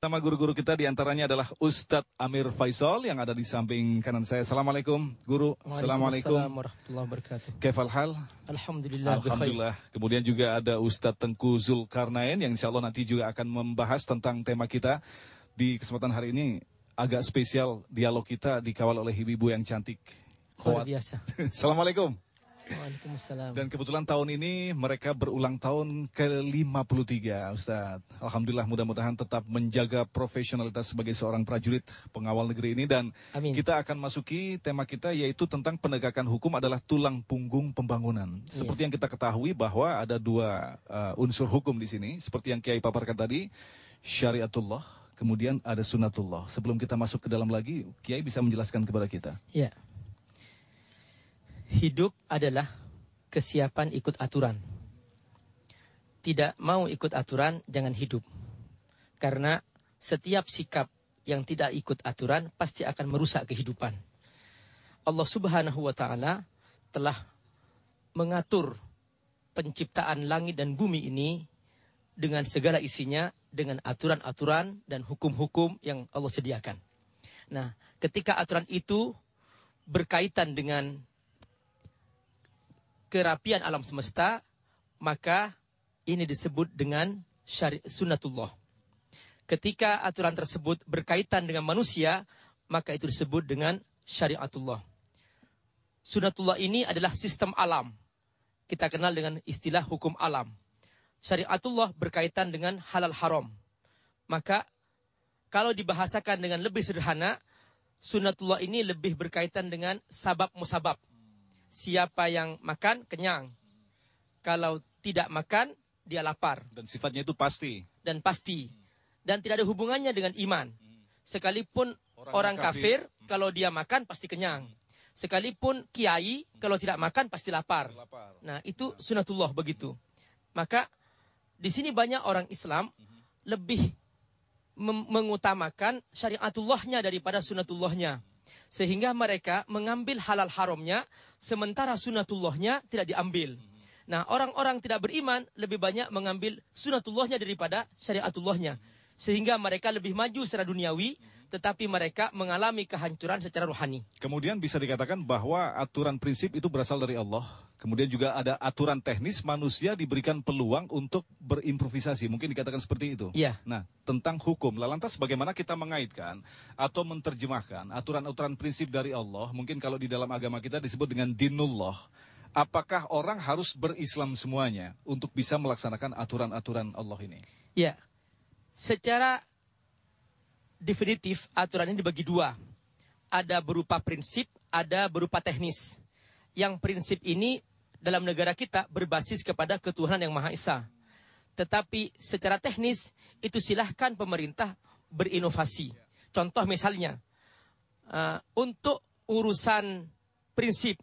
Sama guru-guru kita di antaranya adalah Ustadz Amir Faisal yang ada di samping kanan saya. Assalamualaikum guru. Assalamualaikum. warahmatullahi wabarakatuh. Kefal hal? Alhamdulillah. Alhamdulillah. Kemudian juga ada Ustadz Tengku Zulkarnain yang insya Allah nanti juga akan membahas tentang tema kita. Di kesempatan hari ini agak spesial dialog kita dikawal oleh ibu-ibu yang cantik. Luar biasa. Assalamualaikum. Waalaikumsalam. Dan kebetulan tahun ini mereka berulang tahun ke-53, Ustaz. Alhamdulillah mudah-mudahan tetap menjaga profesionalitas sebagai seorang prajurit pengawal negeri ini. Dan Amin. kita akan masuki tema kita yaitu tentang penegakan hukum adalah tulang punggung pembangunan. Iya. Seperti yang kita ketahui bahwa ada dua uh, unsur hukum di sini. Seperti yang Kiai paparkan tadi, syariatullah, kemudian ada sunatullah. Sebelum kita masuk ke dalam lagi, Kiai bisa menjelaskan kepada kita. Ya. Hidup adalah kesiapan ikut aturan. Tidak mau ikut aturan, jangan hidup. Karena setiap sikap yang tidak ikut aturan pasti akan merusak kehidupan. Allah Subhanahu wa taala telah mengatur penciptaan langit dan bumi ini dengan segala isinya dengan aturan-aturan dan hukum-hukum yang Allah sediakan. Nah, ketika aturan itu berkaitan dengan kerapian alam semesta, maka ini disebut dengan syari sunnatullah. Ketika aturan tersebut berkaitan dengan manusia, maka itu disebut dengan syariatullah. Sunnatullah ini adalah sistem alam. Kita kenal dengan istilah hukum alam. Syariatullah berkaitan dengan halal haram. Maka kalau dibahasakan dengan lebih sederhana, sunnatullah ini lebih berkaitan dengan sabab musabab. Siapa yang makan kenyang. Kalau tidak makan dia lapar Dan sifatnya itu pasti. dan pasti dan tidak ada hubungannya dengan iman. Sekalipun Orang orang, kafir, kafir, kalau dia makan pasti kenyang. Sekalipun kiai kalau tidak makan pasti lapar. Nah, itu sunatullah begitu. Maka di sini banyak orang Islam lebih mengutamakan syariatullahnya daripada sunatullahnya. Sehingga mereka mengambil halal haramnya sementara sunatullahnya tidak diambil. Nah, orang-orang tidak beriman lebih banyak mengambil sunatullahnya daripada syariatullahnya. Sehingga mereka lebih maju secara duniawi, tetapi mereka mengalami kehancuran secara rohani. Kemudian bisa dikatakan bahwa aturan prinsip itu berasal dari Allah. Kemudian juga ada aturan teknis manusia diberikan peluang untuk berimprovisasi. Mungkin dikatakan seperti itu. Iya. Nah, tentang hukum. Lantas bagaimana kita mengaitkan atau menerjemahkan aturan-aturan prinsip dari Allah. Mungkin kalau di dalam agama kita disebut dengan dinullah. Apakah orang harus berislam semuanya untuk bisa melaksanakan aturan-aturan Allah ini? Ya, secara definitif aturan ini dibagi dua. Ada berupa prinsip, ada berupa teknis. Yang prinsip ini dalam negara kita berbasis kepada ketuhanan yang Maha Esa. Tetapi secara teknis itu silahkan pemerintah berinovasi. Contoh misalnya, eh, untuk urusan prinsip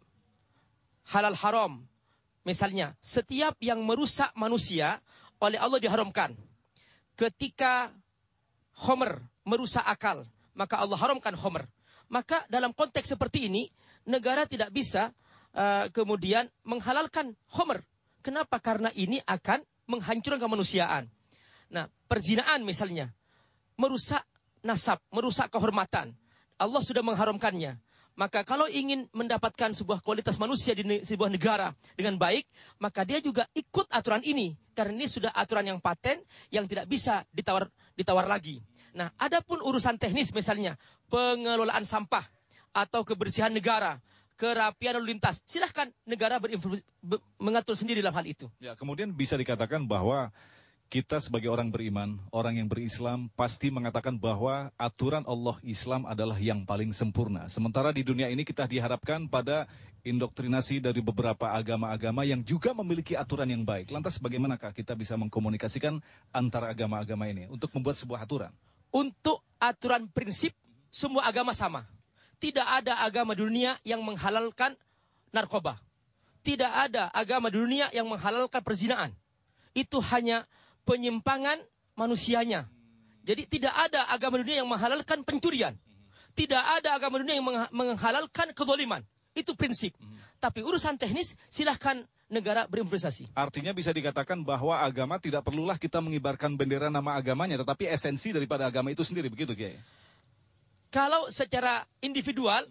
halal haram, misalnya setiap yang merusak manusia oleh Allah diharamkan ketika homer merusak akal, maka Allah haramkan homer. Maka dalam konteks seperti ini, negara tidak bisa uh, kemudian menghalalkan homer. Kenapa? Karena ini akan menghancurkan kemanusiaan. Nah, perzinaan misalnya, merusak nasab, merusak kehormatan. Allah sudah mengharamkannya. Maka kalau ingin mendapatkan sebuah kualitas manusia di sebuah negara dengan baik, maka dia juga ikut aturan ini. Karena ini sudah aturan yang paten yang tidak bisa ditawar ditawar lagi. Nah, adapun urusan teknis misalnya pengelolaan sampah atau kebersihan negara, kerapian lalu lintas, silahkan negara mengatur sendiri dalam hal itu. Ya, kemudian bisa dikatakan bahwa kita sebagai orang beriman, orang yang berislam pasti mengatakan bahwa aturan Allah Islam adalah yang paling sempurna. Sementara di dunia ini kita diharapkan pada indoktrinasi dari beberapa agama-agama yang juga memiliki aturan yang baik. Lantas bagaimanakah kita bisa mengkomunikasikan antara agama-agama ini untuk membuat sebuah aturan? Untuk aturan prinsip semua agama sama. Tidak ada agama dunia yang menghalalkan narkoba. Tidak ada agama dunia yang menghalalkan perzinaan. Itu hanya penyimpangan manusianya. Jadi tidak ada agama dunia yang menghalalkan pencurian. Tidak ada agama dunia yang mengha- menghalalkan kezaliman. Itu prinsip. Tapi urusan teknis silahkan negara berinvestasi. Artinya bisa dikatakan bahwa agama tidak perlulah kita mengibarkan bendera nama agamanya, tetapi esensi daripada agama itu sendiri, begitu Kiai? Kalau secara individual,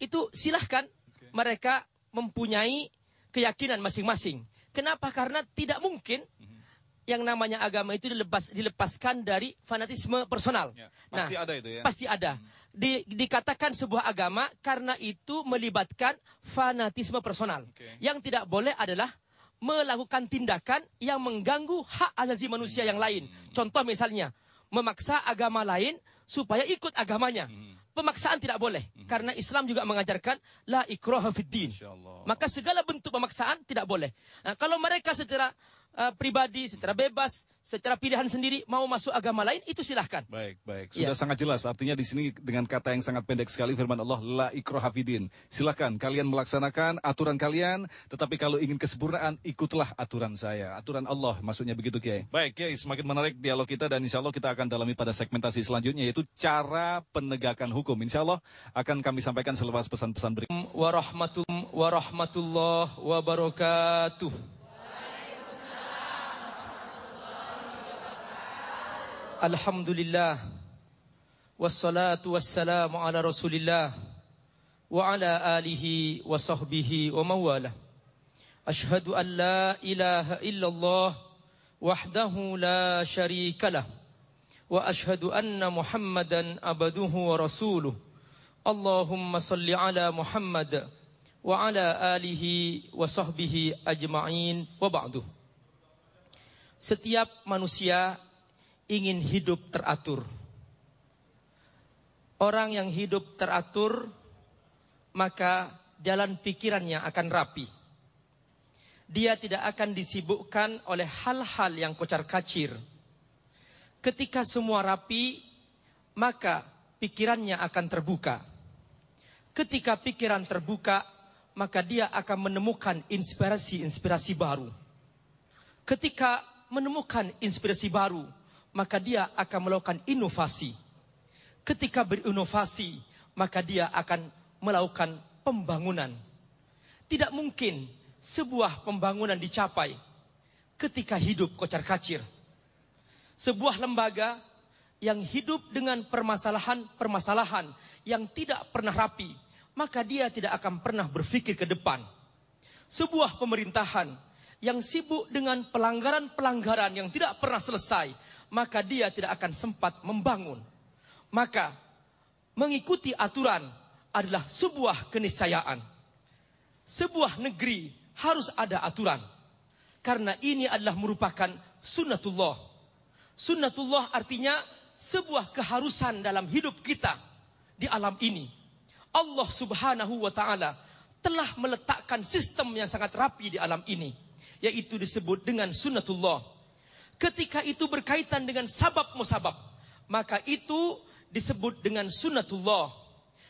itu silahkan mereka mempunyai keyakinan masing-masing. Kenapa? Karena tidak mungkin yang namanya agama itu dilepas, dilepaskan dari fanatisme personal. Ya, pasti ada itu ya. Pasti ada. Di, dikatakan sebuah agama karena itu melibatkan fanatisme personal. Oke. Yang tidak boleh adalah melakukan tindakan yang mengganggu hak asasi manusia yang lain. Contoh misalnya, memaksa agama lain supaya ikut agamanya. Pemaksaan tidak boleh karena Islam juga mengajarkan la ikraha fid din. Maka segala bentuk pemaksaan tidak boleh. Nah, kalau mereka secara uh, pribadi, secara bebas, secara pilihan sendiri mau masuk agama lain itu silahkan. Baik, baik. Sudah Ya. sangat jelas. Artinya di sini dengan kata yang sangat pendek sekali firman Allah, la ikraha fidin. Silakan kalian melaksanakan aturan kalian, tetapi kalau ingin kesempurnaan, ikutlah aturan saya. Aturan Allah, maksudnya begitu Kiai. Baik, Kiai, semakin menarik dialog kita dan insya Allah kita akan dalami pada segmentasi selanjutnya, yaitu cara penegakan hukum. Insya Allah akan kami sampaikan selepas pesan-pesan berikut. warahmatum warahmatullah wabarakatuh. Alhamdulillah wassalatu wassalamu ala Rasulillah wa ala alihi wa sahbihi wa mawalah. Ashhadu an la ilaha illallah wahdahu la syarika lah wa ashhadu anna Muhammadan abduhu wa rasuluh. Allahumma salli ala Muhammad wa ala alihi wa sahbihi ajma'in wa ba'du. Setiap manusia ingin hidup teratur. Orang yang hidup teratur maka jalan pikirannya akan rapi. Dia tidak akan disibukkan oleh hal-hal yang kocar-kacir. Ketika semua rapi, maka pikirannya akan terbuka. Ketika pikiran terbuka, maka dia akan menemukan inspirasi-inspirasi baru. Ketika menemukan inspirasi baru, maka dia akan melakukan inovasi. Ketika berinovasi, maka dia akan melakukan pembangunan. Tidak mungkin sebuah pembangunan dicapai ketika hidup kocar-kacir. Sebuah lembaga yang hidup dengan permasalahan-permasalahan yang tidak pernah rapi, maka dia tidak akan pernah berpikir ke depan. Sebuah pemerintahan yang sibuk dengan pelanggaran-pelanggaran yang tidak pernah selesai, maka dia tidak akan sempat membangun. Maka mengikuti aturan adalah sebuah keniscayaan. Sebuah negeri harus ada aturan. Karena ini adalah merupakan sunnatullah. Sunnatullah artinya sebuah keharusan dalam hidup kita di alam ini. Allah Subhanahu wa taala telah meletakkan sistem yang sangat rapi di alam ini, yaitu disebut dengan sunnatullah. Ketika itu berkaitan dengan sabab musabab, maka itu disebut dengan sunnatullah.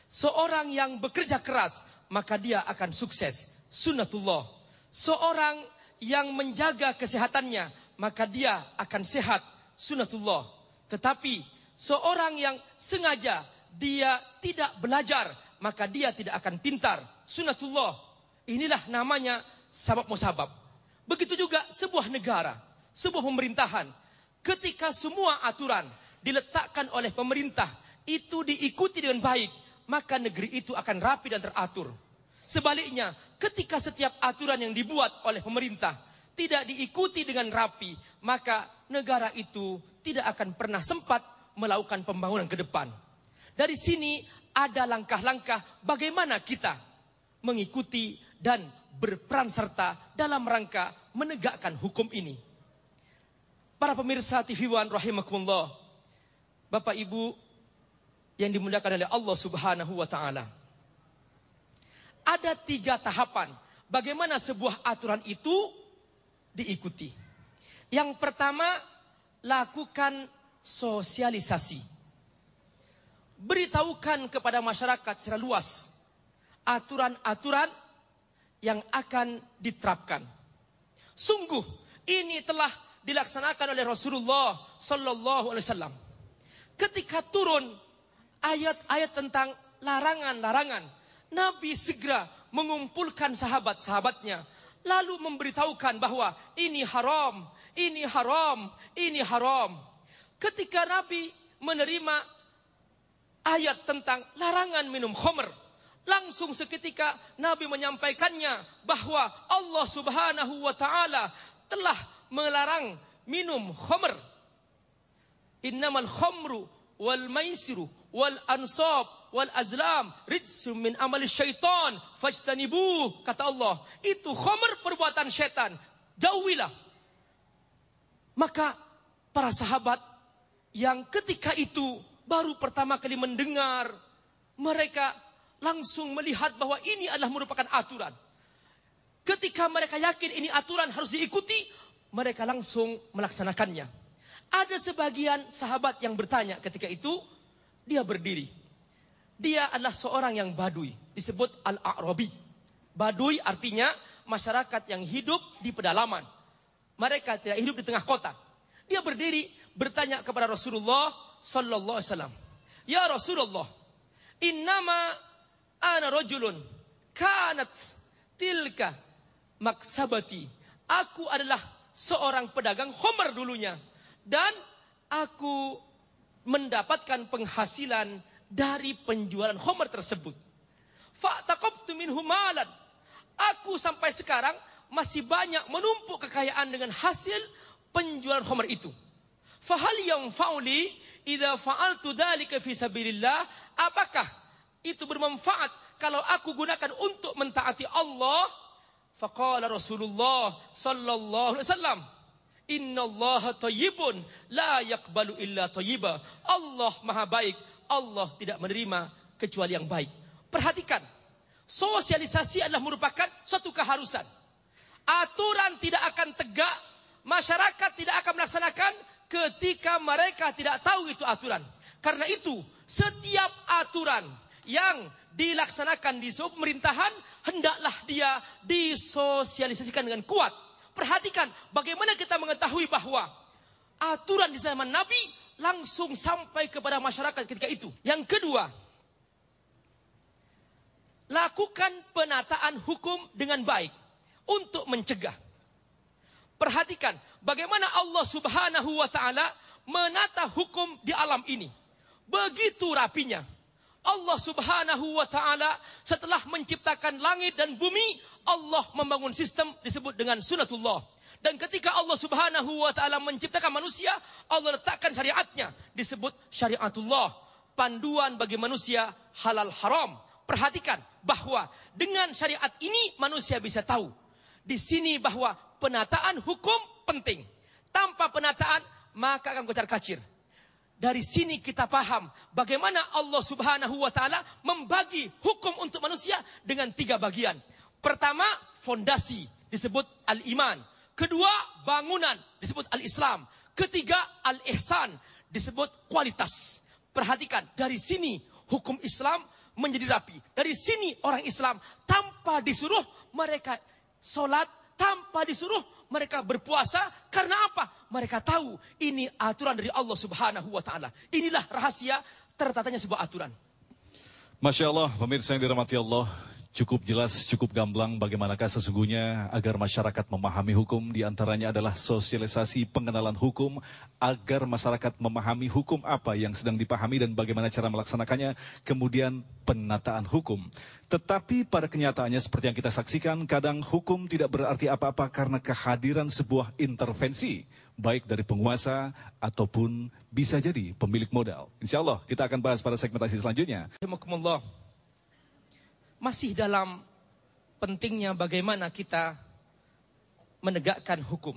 Seorang yang bekerja keras, maka dia akan sukses. Sunnatullah. Seorang yang menjaga kesehatannya, maka dia akan sehat. Sunnatullah. Tetapi seorang yang sengaja dia tidak belajar, maka dia tidak akan pintar. Sunnatullah. Inilah namanya sabab musabab. Begitu juga sebuah negara, sebuah pemerintahan. Ketika semua aturan diletakkan oleh pemerintah itu diikuti dengan baik, maka negeri itu akan rapi dan teratur. Sebaliknya, ketika setiap aturan yang dibuat oleh pemerintah tidak diikuti dengan rapi, maka negara itu tidak akan pernah sempat melakukan pembangunan ke depan. Dari sini ada langkah-langkah bagaimana kita mengikuti dan berperan serta dalam rangka menegakkan hukum ini. Para pemirsa TV One rahimakumullah, Bapak Ibu yang dimuliakan oleh Allah Subhanahu wa taala. Ada tiga tahapan bagaimana sebuah aturan itu diikuti. Yang pertama, lakukan sosialisasi. Beritahukan kepada masyarakat secara luas aturan-aturan yang akan diterapkan. Sungguh ini telah dilaksanakan oleh Rasulullah sallallahu alaihi wasallam. Ketika turun ayat-ayat tentang larangan-larangan, Nabi segera mengumpulkan sahabat-sahabatnya lalu memberitahukan bahwa ini haram, ini haram, ini haram. Ketika Nabi menerima ayat tentang larangan minum khamr, langsung seketika Nabi menyampaikannya bahwa Allah Subhanahu wa taala telah melarang minum khamr. Innamal khamru wal maisiru wal ansab wal azlam rijsum min amali syaitan fajtanibu kata Allah. Itu khamr perbuatan setan jauhilah. Maka para sahabat yang ketika itu baru pertama kali mendengar mereka langsung melihat bahwa ini adalah merupakan aturan. Ketika mereka yakin ini aturan harus diikuti mereka langsung melaksanakannya ada sebagian sahabat yang bertanya ketika itu dia berdiri dia adalah seorang yang badui, disebut al-a'rabi. Badui artinya masyarakat yang hidup di pedalaman. Mereka tidak hidup di tengah kota. Dia berdiri bertanya kepada Rasulullah sallallahu alaihi wasallam. Ya Rasulullah, innama ana rajulun kanat tilka maksabati. Aku adalah seorang pedagang homer dulunya dan aku mendapatkan penghasilan dari penjualan homer tersebut. Aku sampai sekarang masih banyak menumpuk kekayaan dengan hasil penjualan homer itu. Fahal yang fauli idza fa'altu dzalika fi? Apakah itu bermanfaat kalau aku gunakan untuk mentaati Allah? Faqala Rasulullah sallallahu alaihi wasallam, Inna Allah tayyibun la yakbalu illa tayyiba. Allah maha baik, Allah tidak menerima kecuali yang baik. Perhatikan, sosialisasi adalah merupakan suatu keharusan. Aturan tidak akan tegak, masyarakat tidak akan melaksanakan ketika mereka tidak tahu itu aturan. Karena itu, setiap aturan yang dilaksanakan di sebuah pemerintahan hendaklah dia disosialisasikan dengan kuat. Perhatikan bagaimana kita mengetahui bahwa aturan di zaman Nabi langsung sampai kepada masyarakat ketika itu. Yang kedua, lakukan penataan hukum dengan baik untuk mencegah. Perhatikan bagaimana Allah Subhanahu wa taala menata hukum di alam ini. Begitu rapinya. Allah Subhanahu wa taala setelah menciptakan langit dan bumi, Allah membangun sistem disebut dengan sunatullah dan ketika Allah Subhanahu wa taala menciptakan manusia, Allah letakkan syariatnya disebut syariatullah, panduan bagi manusia halal haram. Perhatikan bahwa dengan syariat ini manusia bisa tahu di sini bahwa penataan hukum penting. Tanpa penataan maka akan kocar kacir. Dari sini kita paham bagaimana Allah Subhanahu wa taala membagi hukum untuk manusia dengan tiga bagian. Pertama, fondasi disebut al-iman. Kedua, bangunan disebut al-Islam. Ketiga, al-ihsan disebut kualitas. Perhatikan, dari sini hukum Islam menjadi rapi. Dari sini orang Islam tanpa disuruh mereka sholat, tanpa disuruh mereka berpuasa. Karena apa? Mereka tahu ini aturan dari Allah subhanahu wa ta'ala. Inilah rahasia tertatanya sebuah aturan. Masya Allah, pemirsa yang dirahmati Allah, cukup jelas, cukup gamblang bagaimanakah sesungguhnya agar masyarakat memahami hukum di antaranya adalah sosialisasi pengenalan hukum agar masyarakat memahami hukum apa yang sedang dipahami dan bagaimana cara melaksanakannya kemudian penataan hukum. Tetapi pada kenyataannya seperti yang kita saksikan kadang hukum tidak berarti apa-apa karena kehadiran sebuah intervensi baik dari penguasa ataupun bisa jadi pemilik modal. Insya Allah kita akan bahas pada segmentasi selanjutnya masih dalam pentingnya bagaimana kita menegakkan hukum.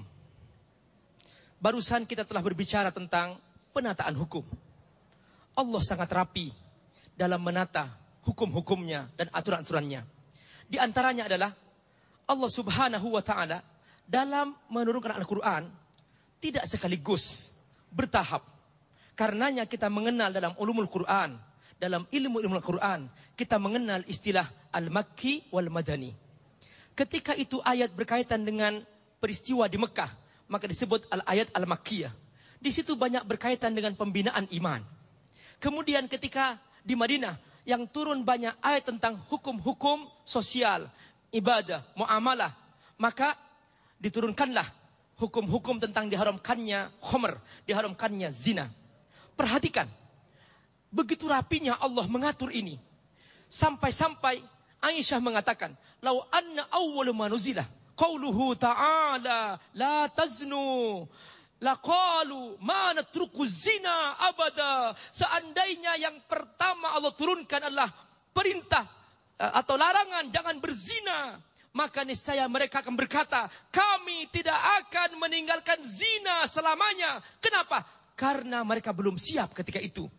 Barusan kita telah berbicara tentang penataan hukum. Allah sangat rapi dalam menata hukum-hukumnya dan aturan-aturannya. Di antaranya adalah Allah Subhanahu wa taala dalam menurunkan Al-Qur'an tidak sekaligus bertahap. Karenanya kita mengenal dalam ulumul Quran dalam ilmu-ilmu Al-Quran kita mengenal istilah Al-Makki wal-Madani. Ketika itu ayat berkaitan dengan peristiwa di Mekah, maka disebut al-ayat Al-Makkiyah. Di situ banyak berkaitan dengan pembinaan iman. Kemudian ketika di Madinah yang turun banyak ayat tentang hukum-hukum sosial, ibadah, muamalah, maka diturunkanlah hukum-hukum tentang diharamkannya khomer, diharamkannya zina. Perhatikan, begitu rapinya Allah mengatur ini. Sampai-sampai Aisyah mengatakan, "Lau anna awwalu manuzilah qauluhu ta'ala la taznu." Laqalu ma natruku zina abada. Seandainya yang pertama Allah turunkan adalah perintah eh, atau larangan jangan berzina maka niscaya mereka akan berkata, kami tidak akan meninggalkan zina selamanya. Kenapa? Karena mereka belum siap ketika itu.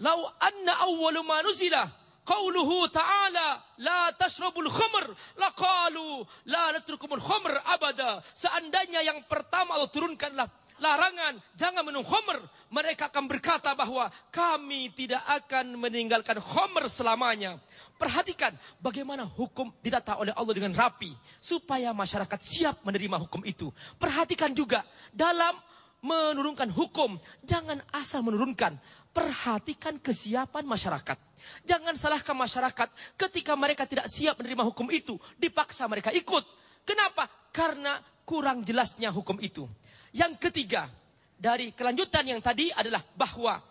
Lau anna awwalu manuzila qauluhu ta'ala la tashrabul khamr laqalu la natrukumul khamr abada. Seandainya yang pertama Allah turunkanlah larangan jangan minum khamr mereka akan berkata bahwa kami tidak akan meninggalkan khamr selamanya. Perhatikan bagaimana hukum ditata oleh Allah dengan rapi supaya masyarakat siap menerima hukum itu. Perhatikan juga dalam menurunkan hukum jangan asal menurunkan perhatikan kesiapan masyarakat jangan salahkan masyarakat ketika mereka tidak siap menerima hukum itu dipaksa mereka ikut kenapa karena kurang jelasnya hukum itu yang ketiga, dari kelanjutan yang tadi adalah bahwa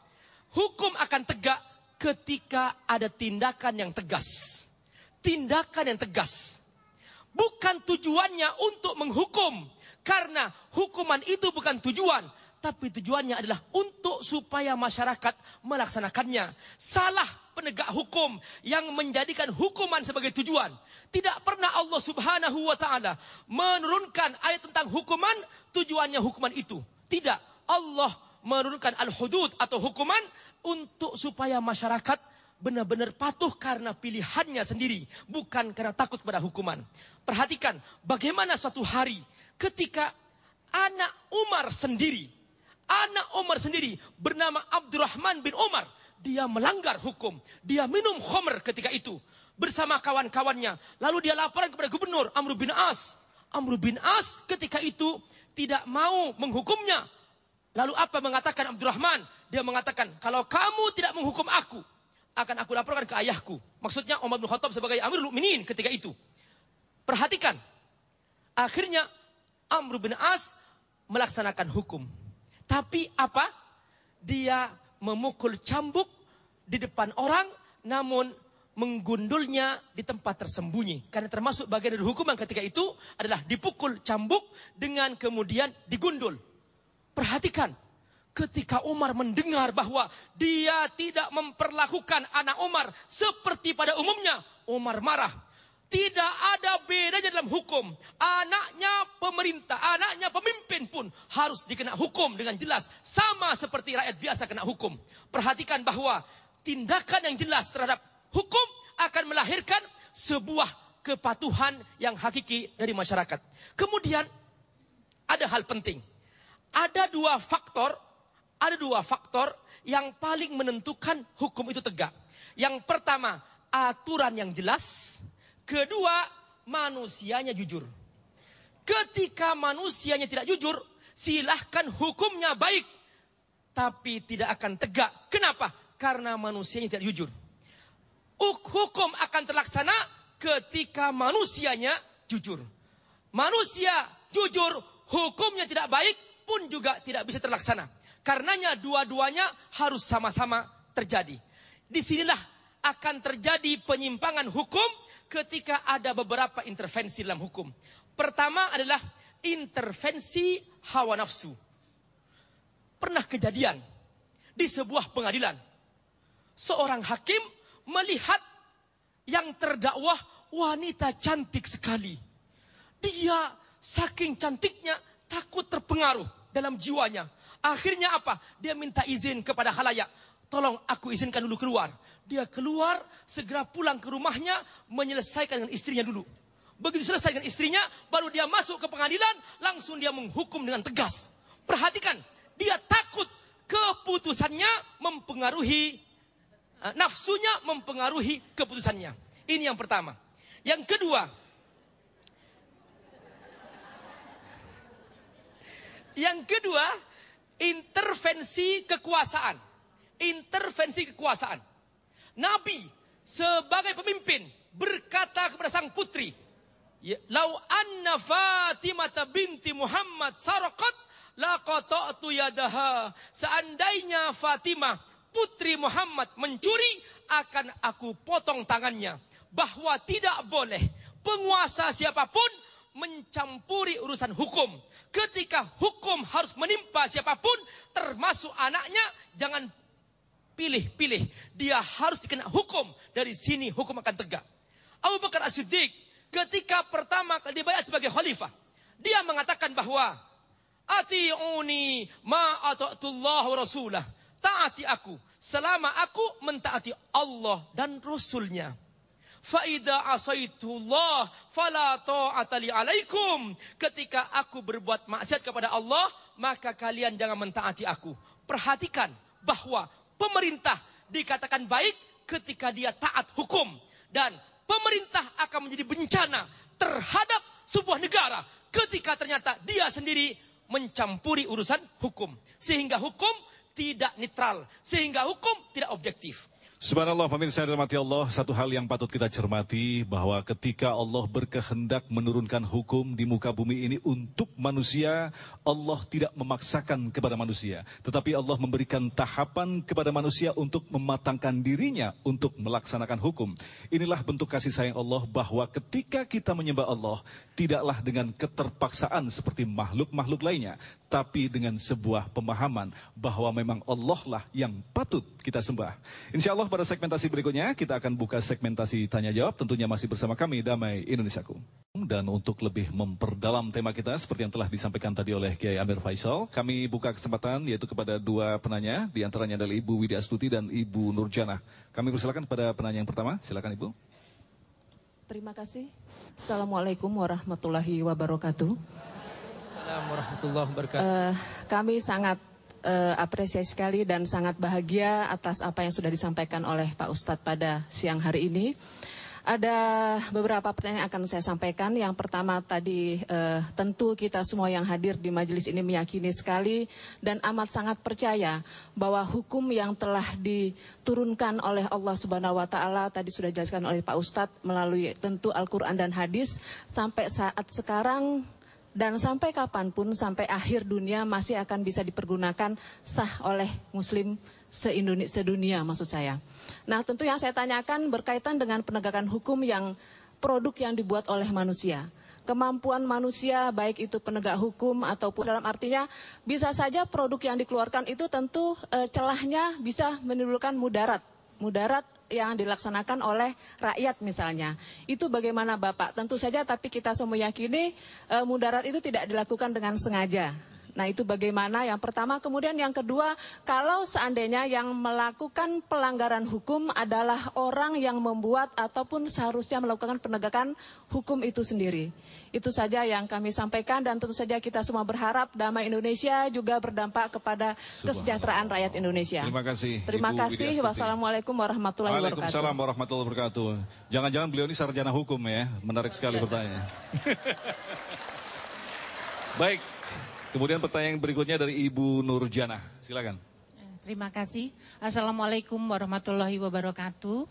hukum akan tegak ketika ada tindakan yang tegas. Tindakan yang tegas. Bukan tujuannya untuk menghukum. Karena hukuman itu bukan tujuan. Tapi tujuannya adalah untuk supaya masyarakat melaksanakannya. Salah penegak hukum yang menjadikan hukuman sebagai tujuan. Tidak pernah Allah subhanahu wa ta'ala menurunkan ayat tentang hukuman, tujuannya hukuman itu. Tidak. Allah menurunkan al-hudud atau hukuman untuk supaya masyarakat benar-benar patuh karena pilihannya sendiri. Bukan karena takut pada hukuman. Perhatikan bagaimana suatu hari ketika anak Umar sendiri, anak Umar sendiri bernama Abdurrahman bin Umar, dia melanggar hukum, dia minum khomer ketika itu bersama kawan-kawannya. Lalu dia laporan kepada gubernur Amr bin As. Amr bin As ketika itu tidak mau menghukumnya. Lalu apa mengatakan Abdurrahman? Dia mengatakan, kalau kamu tidak menghukum aku, akan aku laporkan ke ayahku. Maksudnya Umar bin Khattab sebagai Amir Mukminin ketika itu. Perhatikan. Akhirnya Amr bin As melaksanakan hukum. Tapi apa? Dia memukul cambuk di depan orang, namun menggundulnya di tempat tersembunyi. Karena termasuk bagian dari hukuman ketika itu adalah dipukul cambuk dengan kemudian digundul. Perhatikan, ketika Umar mendengar bahwa dia tidak memperlakukan anak Umar seperti pada umumnya, Umar marah. Tidak ada bedanya dalam hukum. Anaknya pemerintah, anaknya pemimpin pun harus dikena hukum dengan jelas. Sama seperti rakyat biasa kena hukum. Perhatikan bahwa tindakan yang jelas terhadap Hukum akan melahirkan sebuah kepatuhan yang hakiki dari masyarakat. Kemudian ada hal penting. Ada dua faktor, ada dua faktor yang paling menentukan hukum itu tegak. Yang pertama, aturan yang jelas. Kedua, manusianya jujur. Ketika manusianya tidak jujur, silahkan hukumnya baik. Tapi tidak akan tegak. Kenapa? Karena manusianya tidak jujur hukum akan terlaksana ketika manusianya jujur. Manusia jujur, hukumnya tidak baik pun juga tidak bisa terlaksana. Karenanya dua-duanya harus sama-sama terjadi. Di sinilah akan terjadi penyimpangan hukum ketika ada beberapa intervensi dalam hukum. Pertama adalah intervensi hawa nafsu. Pernah kejadian di sebuah pengadilan. Seorang hakim melihat yang terdakwah wanita cantik sekali. Dia saking cantiknya takut terpengaruh dalam jiwanya. Akhirnya apa? Dia minta izin kepada halayak. Tolong aku izinkan dulu keluar. Dia keluar, segera pulang ke rumahnya, menyelesaikan dengan istrinya dulu. Begitu selesai dengan istrinya, baru dia masuk ke pengadilan, langsung dia menghukum dengan tegas. Perhatikan, dia takut keputusannya mempengaruhi Eh, nafsunya mempengaruhi keputusannya. Ini yang pertama. Yang kedua, yang kedua, intervensi kekuasaan. Intervensi kekuasaan. Nabi sebagai pemimpin berkata kepada sang putri, Ya, lau anna Fatimah binti Muhammad sarqat laqata'tu yadaha. Seandainya Fatimah putri Muhammad mencuri akan aku potong tangannya. Bahwa tidak boleh penguasa siapa pun mencampuri urusan hukum. Ketika hukum harus menimpa siapa pun termasuk anaknya jangan pilih-pilih. Dia harus dikena hukum. Dari sini hukum akan tegak. Abu Bakar As-Siddiq ketika pertama kali dibayar sebagai khalifah, dia mengatakan bahwa atiuni ma ata'tullah wa rasulah. Taati aku selama aku mentaati Allah dan Rasulnya. Faida asaitullah fala ta'ata alaikum. Ketika aku berbuat maksiat kepada Allah, maka kalian jangan mentaati aku. Perhatikan bahwa pemerintah dikatakan baik ketika dia taat hukum dan pemerintah akan menjadi bencana terhadap sebuah negara ketika ternyata dia sendiri mencampuri urusan hukum. Sehingga hukum tidak netral. Sehingga hukum tidak objektif. Subhanallah, pemirsa dan mati Allah, satu hal yang patut kita cermati bahwa ketika Allah berkehendak menurunkan hukum di muka bumi ini untuk manusia, Allah tidak memaksakan kepada manusia. Tetapi Allah memberikan tahapan kepada manusia untuk mematangkan dirinya untuk melaksanakan hukum. Inilah bentuk kasih sayang Allah bahwa ketika kita menyembah Allah, tidaklah dengan keterpaksaan seperti makhluk-makhluk lainnya, tapi dengan sebuah pemahaman bahwa memang Allah lah yang patut kita sembah. Insya Allah pada segmentasi berikutnya kita akan buka segmentasi tanya jawab tentunya masih bersama kami Damai Indonesiaku. Dan untuk lebih memperdalam tema kita seperti yang telah disampaikan tadi oleh Kiai Amir Faisal, kami buka kesempatan yaitu kepada dua penanya, di antaranya adalah Ibu Widya Astuti dan Ibu Nurjana. Kami persilakan kepada penanya yang pertama, silakan Ibu. Terima kasih. Assalamualaikum warahmatullahi wabarakatuh. Uh, kami sangat uh, apresiasi sekali dan sangat bahagia atas apa yang sudah disampaikan oleh Pak Ustadz pada siang hari ini. Ada beberapa pertanyaan yang akan saya sampaikan. Yang pertama tadi uh, tentu kita semua yang hadir di majelis ini meyakini sekali dan amat sangat percaya bahwa hukum yang telah diturunkan oleh Allah Subhanahu wa taala tadi sudah dijelaskan oleh Pak Ustadz melalui tentu Al-Qur'an dan hadis sampai saat sekarang dan sampai kapan pun sampai akhir dunia masih akan bisa dipergunakan sah oleh muslim sedunia maksud saya. Nah tentu yang saya tanyakan berkaitan dengan penegakan hukum yang produk yang dibuat oleh manusia. Kemampuan manusia baik itu penegak hukum ataupun dalam artinya bisa saja produk yang dikeluarkan itu tentu e, celahnya bisa menimbulkan mudarat. Mudarat yang dilaksanakan oleh rakyat misalnya. Itu bagaimana Bapak? Tentu saja tapi kita semua meyakini e, mudarat itu tidak dilakukan dengan sengaja. Nah itu bagaimana yang pertama. Kemudian yang kedua, kalau seandainya yang melakukan pelanggaran hukum adalah orang yang membuat ataupun seharusnya melakukan penegakan hukum itu sendiri. Itu saja yang kami sampaikan dan tentu saja kita semua berharap damai Indonesia juga berdampak kepada kesejahteraan rakyat Indonesia. Terima kasih. Terima Ibu kasih. Wassalamualaikum warahmatullahi wabarakatuh. Waalaikumsalam warahmatullahi wabarakatuh. Jangan-jangan beliau ini sarjana hukum ya. Menarik sekali pertanyaan. Baik, Kemudian pertanyaan berikutnya dari Ibu Nurjana. Silakan. Terima kasih. Assalamualaikum warahmatullahi wabarakatuh.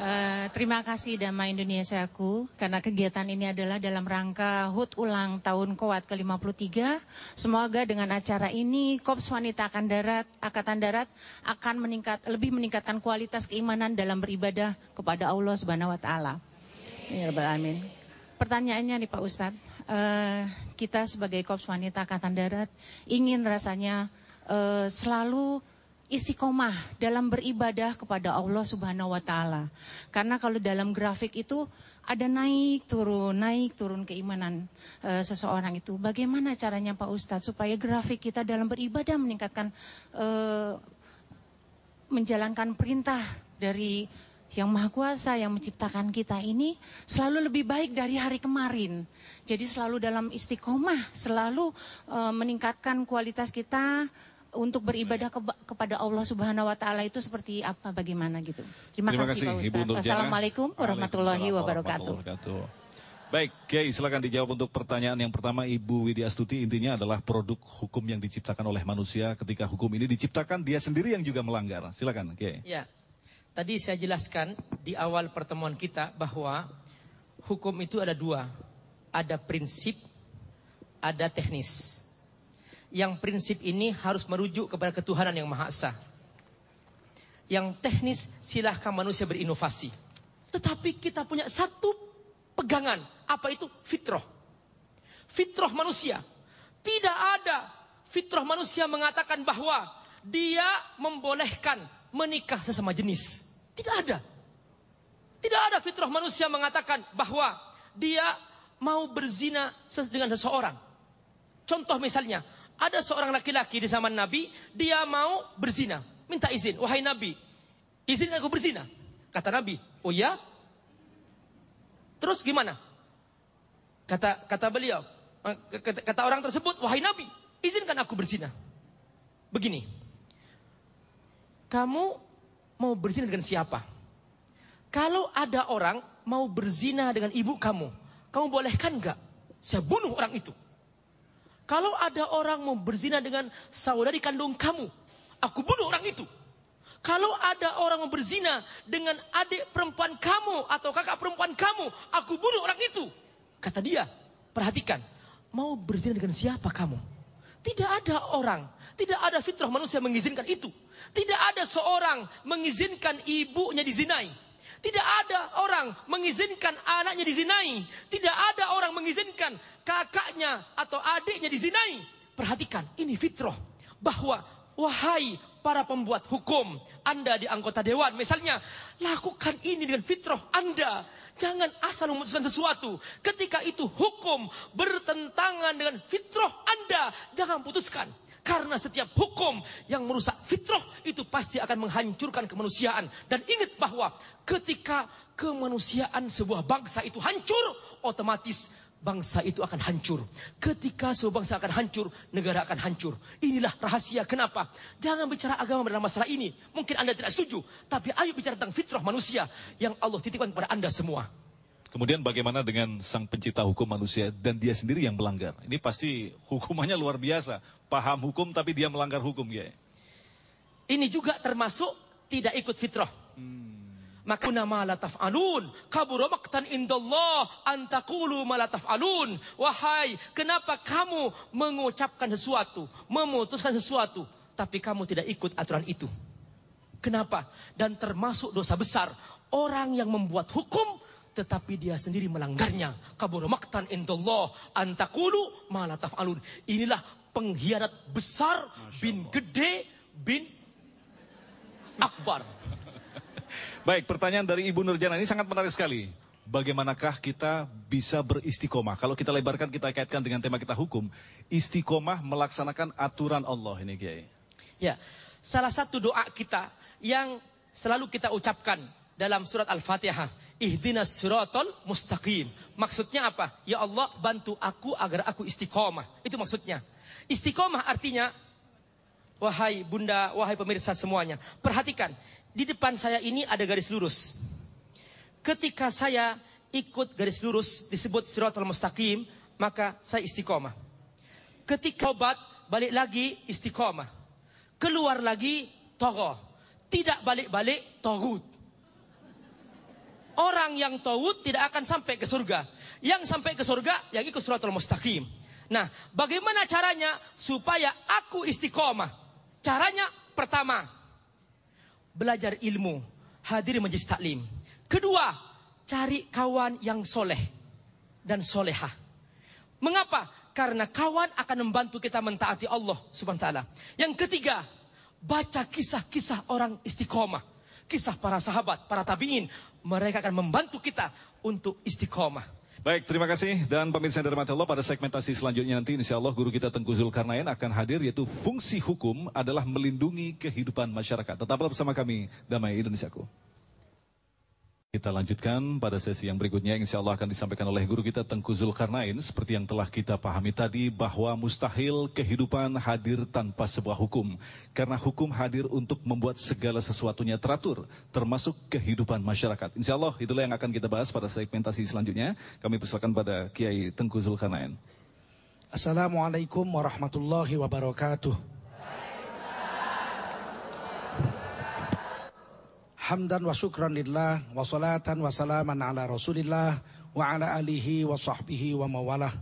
Uh, terima kasih Damai Indonesiaku karena kegiatan ini adalah dalam rangka HUT ulang tahun KOAT ke-53. Semoga dengan acara ini Kops Wanita akan darat, Angkatan Darat akan meningkat lebih meningkatkan kualitas keimanan dalam beribadah kepada Allah Subhanahu wa taala. Ya Amin. Pertanyaannya nih Pak Ustadz, uh, kita sebagai Korps Wanita Angkatan Darat ingin rasanya uh, selalu istiqomah dalam beribadah kepada Allah Subhanahu wa taala. Karena kalau dalam grafik itu ada naik turun, naik turun keimanan uh, seseorang itu. Bagaimana caranya Pak Ustadz supaya grafik kita dalam beribadah meningkatkan uh, menjalankan perintah dari yang Maha Kuasa yang menciptakan kita ini selalu lebih baik dari hari kemarin. Jadi selalu dalam istiqomah, selalu uh, meningkatkan kualitas kita untuk beribadah ke, kepada Allah Subhanahu wa taala itu seperti apa bagaimana gitu. Terima, Terima kasih, kasih Pak Ustaz. Assalamualaikum warahmatullahi wabarakatuh. Baik, Kiai silakan dijawab untuk pertanyaan yang pertama Ibu Widya Astuti intinya adalah produk hukum yang diciptakan oleh manusia ketika hukum ini diciptakan dia sendiri yang juga melanggar. Silakan, Kiai. Ya. Tadi saya jelaskan di awal pertemuan kita bahwa hukum itu ada dua. Ada prinsip, ada teknis. Yang prinsip ini harus merujuk kepada ketuhanan yang Maha Esa. Yang teknis silahkan manusia berinovasi. Tetapi kita punya satu pegangan. Apa itu? Fitrah. Fitrah manusia. Tidak ada fitrah manusia mengatakan bahwa dia membolehkan menikah sesama jenis. Tidak ada. Tidak ada fitrah manusia mengatakan bahwa dia mau berzina dengan seseorang. Contoh misalnya, ada seorang laki-laki di zaman Nabi, dia mau berzina. Minta izin, wahai Nabi, izin aku berzina. Kata Nabi, oh ya? Terus gimana? Kata kata beliau, kata, kata orang tersebut, wahai Nabi, izinkan aku berzina. Begini, kamu mau berzina dengan siapa? Kalau ada orang mau berzina dengan ibu kamu, kamu bolehkan nggak? Saya bunuh orang itu. Kalau ada orang mau berzina dengan saudari kandung kamu, aku bunuh orang itu. Kalau ada orang mau berzina dengan adik perempuan kamu atau kakak perempuan kamu, aku bunuh orang itu. Kata dia, perhatikan, mau berzina dengan siapa kamu? Tidak ada orang, tidak ada fitrah manusia mengizinkan itu. Tidak ada seorang mengizinkan ibunya dizinai. Tidak ada orang mengizinkan anaknya dizinai. Tidak ada orang mengizinkan kakaknya atau adiknya dizinai. Perhatikan, ini fitrah. Bahwa, wahai para pembuat hukum, Anda di anggota dewan, misalnya, lakukan ini dengan fitrah Anda. Jangan asal memutuskan sesuatu. Ketika itu hukum bertentangan dengan fitrah Anda, jangan putuskan. Karena setiap hukum yang merusak fitrah itu pasti akan menghancurkan kemanusiaan. Dan ingat bahwa ketika kemanusiaan sebuah bangsa itu hancur, otomatis bangsa itu akan hancur. Ketika sebuah bangsa akan hancur, negara akan hancur. Inilah rahasia kenapa. Jangan bicara agama dalam masalah ini. Mungkin Anda tidak setuju. Tapi ayo bicara tentang fitrah manusia yang Allah titipkan kepada Anda semua. Kemudian bagaimana dengan sang pencipta hukum manusia dan dia sendiri yang melanggar? Ini pasti hukumannya luar biasa. Paham hukum tapi dia melanggar hukum ya. Ini juga termasuk tidak ikut fitrah. Hmm. Maka nama la taf'alun kabura maqtan indallah an taqulu ma la taf'alun. Wahai, kenapa kamu mengucapkan sesuatu, memutuskan sesuatu tapi kamu tidak ikut aturan itu? Kenapa? Dan termasuk dosa besar orang yang membuat hukum tetapi dia sendiri melanggarnya. Kabur maktan indallah antakulu malah taf'alun. Inilah pengkhianat besar bin gede bin akbar. Baik, pertanyaan dari Ibu Nurjana ini sangat menarik sekali. Bagaimanakah kita bisa beristiqomah? Kalau kita lebarkan, kita kaitkan dengan tema kita hukum. Istiqomah melaksanakan aturan Allah ini, Kiai. Ya, salah satu doa kita yang selalu kita ucapkan dalam surat Al-Fatihah ihdinas siratal mustaqim. Maksudnya apa? Ya Allah bantu aku agar aku istiqomah. Itu maksudnya. Istiqomah artinya wahai bunda, wahai pemirsa semuanya, perhatikan, di depan saya ini ada garis lurus. Ketika saya ikut garis lurus disebut siratal mustaqim, maka saya istiqomah. Ketika obat balik lagi istiqomah. Keluar lagi togo. Tidak balik-balik togut. Orang yang tawud tidak akan sampai ke surga. Yang sampai ke surga yang ikut suratul mustaqim. Nah, bagaimana caranya supaya aku istiqomah? Caranya pertama, belajar ilmu, hadir majlis taklim. Kedua, cari kawan yang soleh dan soleha. Mengapa? Karena kawan akan membantu kita mentaati Allah subhanahu wa ta'ala. Yang ketiga, baca kisah-kisah orang istiqomah. Kisah para sahabat, para tabi'in mereka akan membantu kita untuk istiqomah. Baik, terima kasih. Dan pemirsa dari Allah pada segmentasi selanjutnya nanti insya Allah guru kita Tengku Zulkarnain akan hadir yaitu fungsi hukum adalah melindungi kehidupan masyarakat. Tetaplah bersama kami, Damai Indonesiaku. Kita lanjutkan pada sesi yang berikutnya insya Allah akan disampaikan oleh guru kita Tengku Zulkarnain seperti yang telah kita pahami tadi bahwa mustahil kehidupan hadir tanpa sebuah hukum karena hukum hadir untuk membuat segala sesuatunya teratur termasuk kehidupan masyarakat. Insya Allah itulah yang akan kita bahas pada segmentasi selanjutnya. Kami persilakan pada Kiai Tengku Zulkarnain. Assalamualaikum warahmatullahi wabarakatuh. hamdan wa syukran lillah wa salatan wa salaman ala rasulillah wa ala alihi wa sahbihi wa mawalah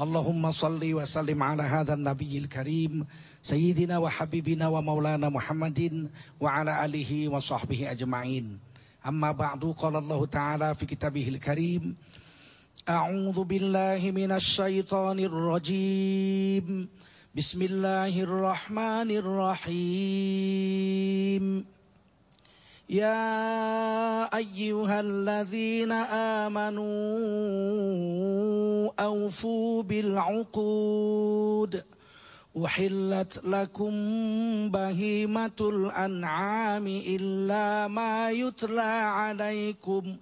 Allahumma salli wa sallim ala hadhan nabiyil karim sayyidina wa habibina wa maulana muhammadin wa ala alihi wa sahbihi ajma'in amma ba'du qala Allah ta'ala fi kitabihil karim أعوذ بالله من الشيطان الرجيم بسم الله الرحمن الرحيم يا أيها الذين آمنوا أوفوا بالعقود أحلت لكم بهيمة الأنعام إلا ما يتلى عليكم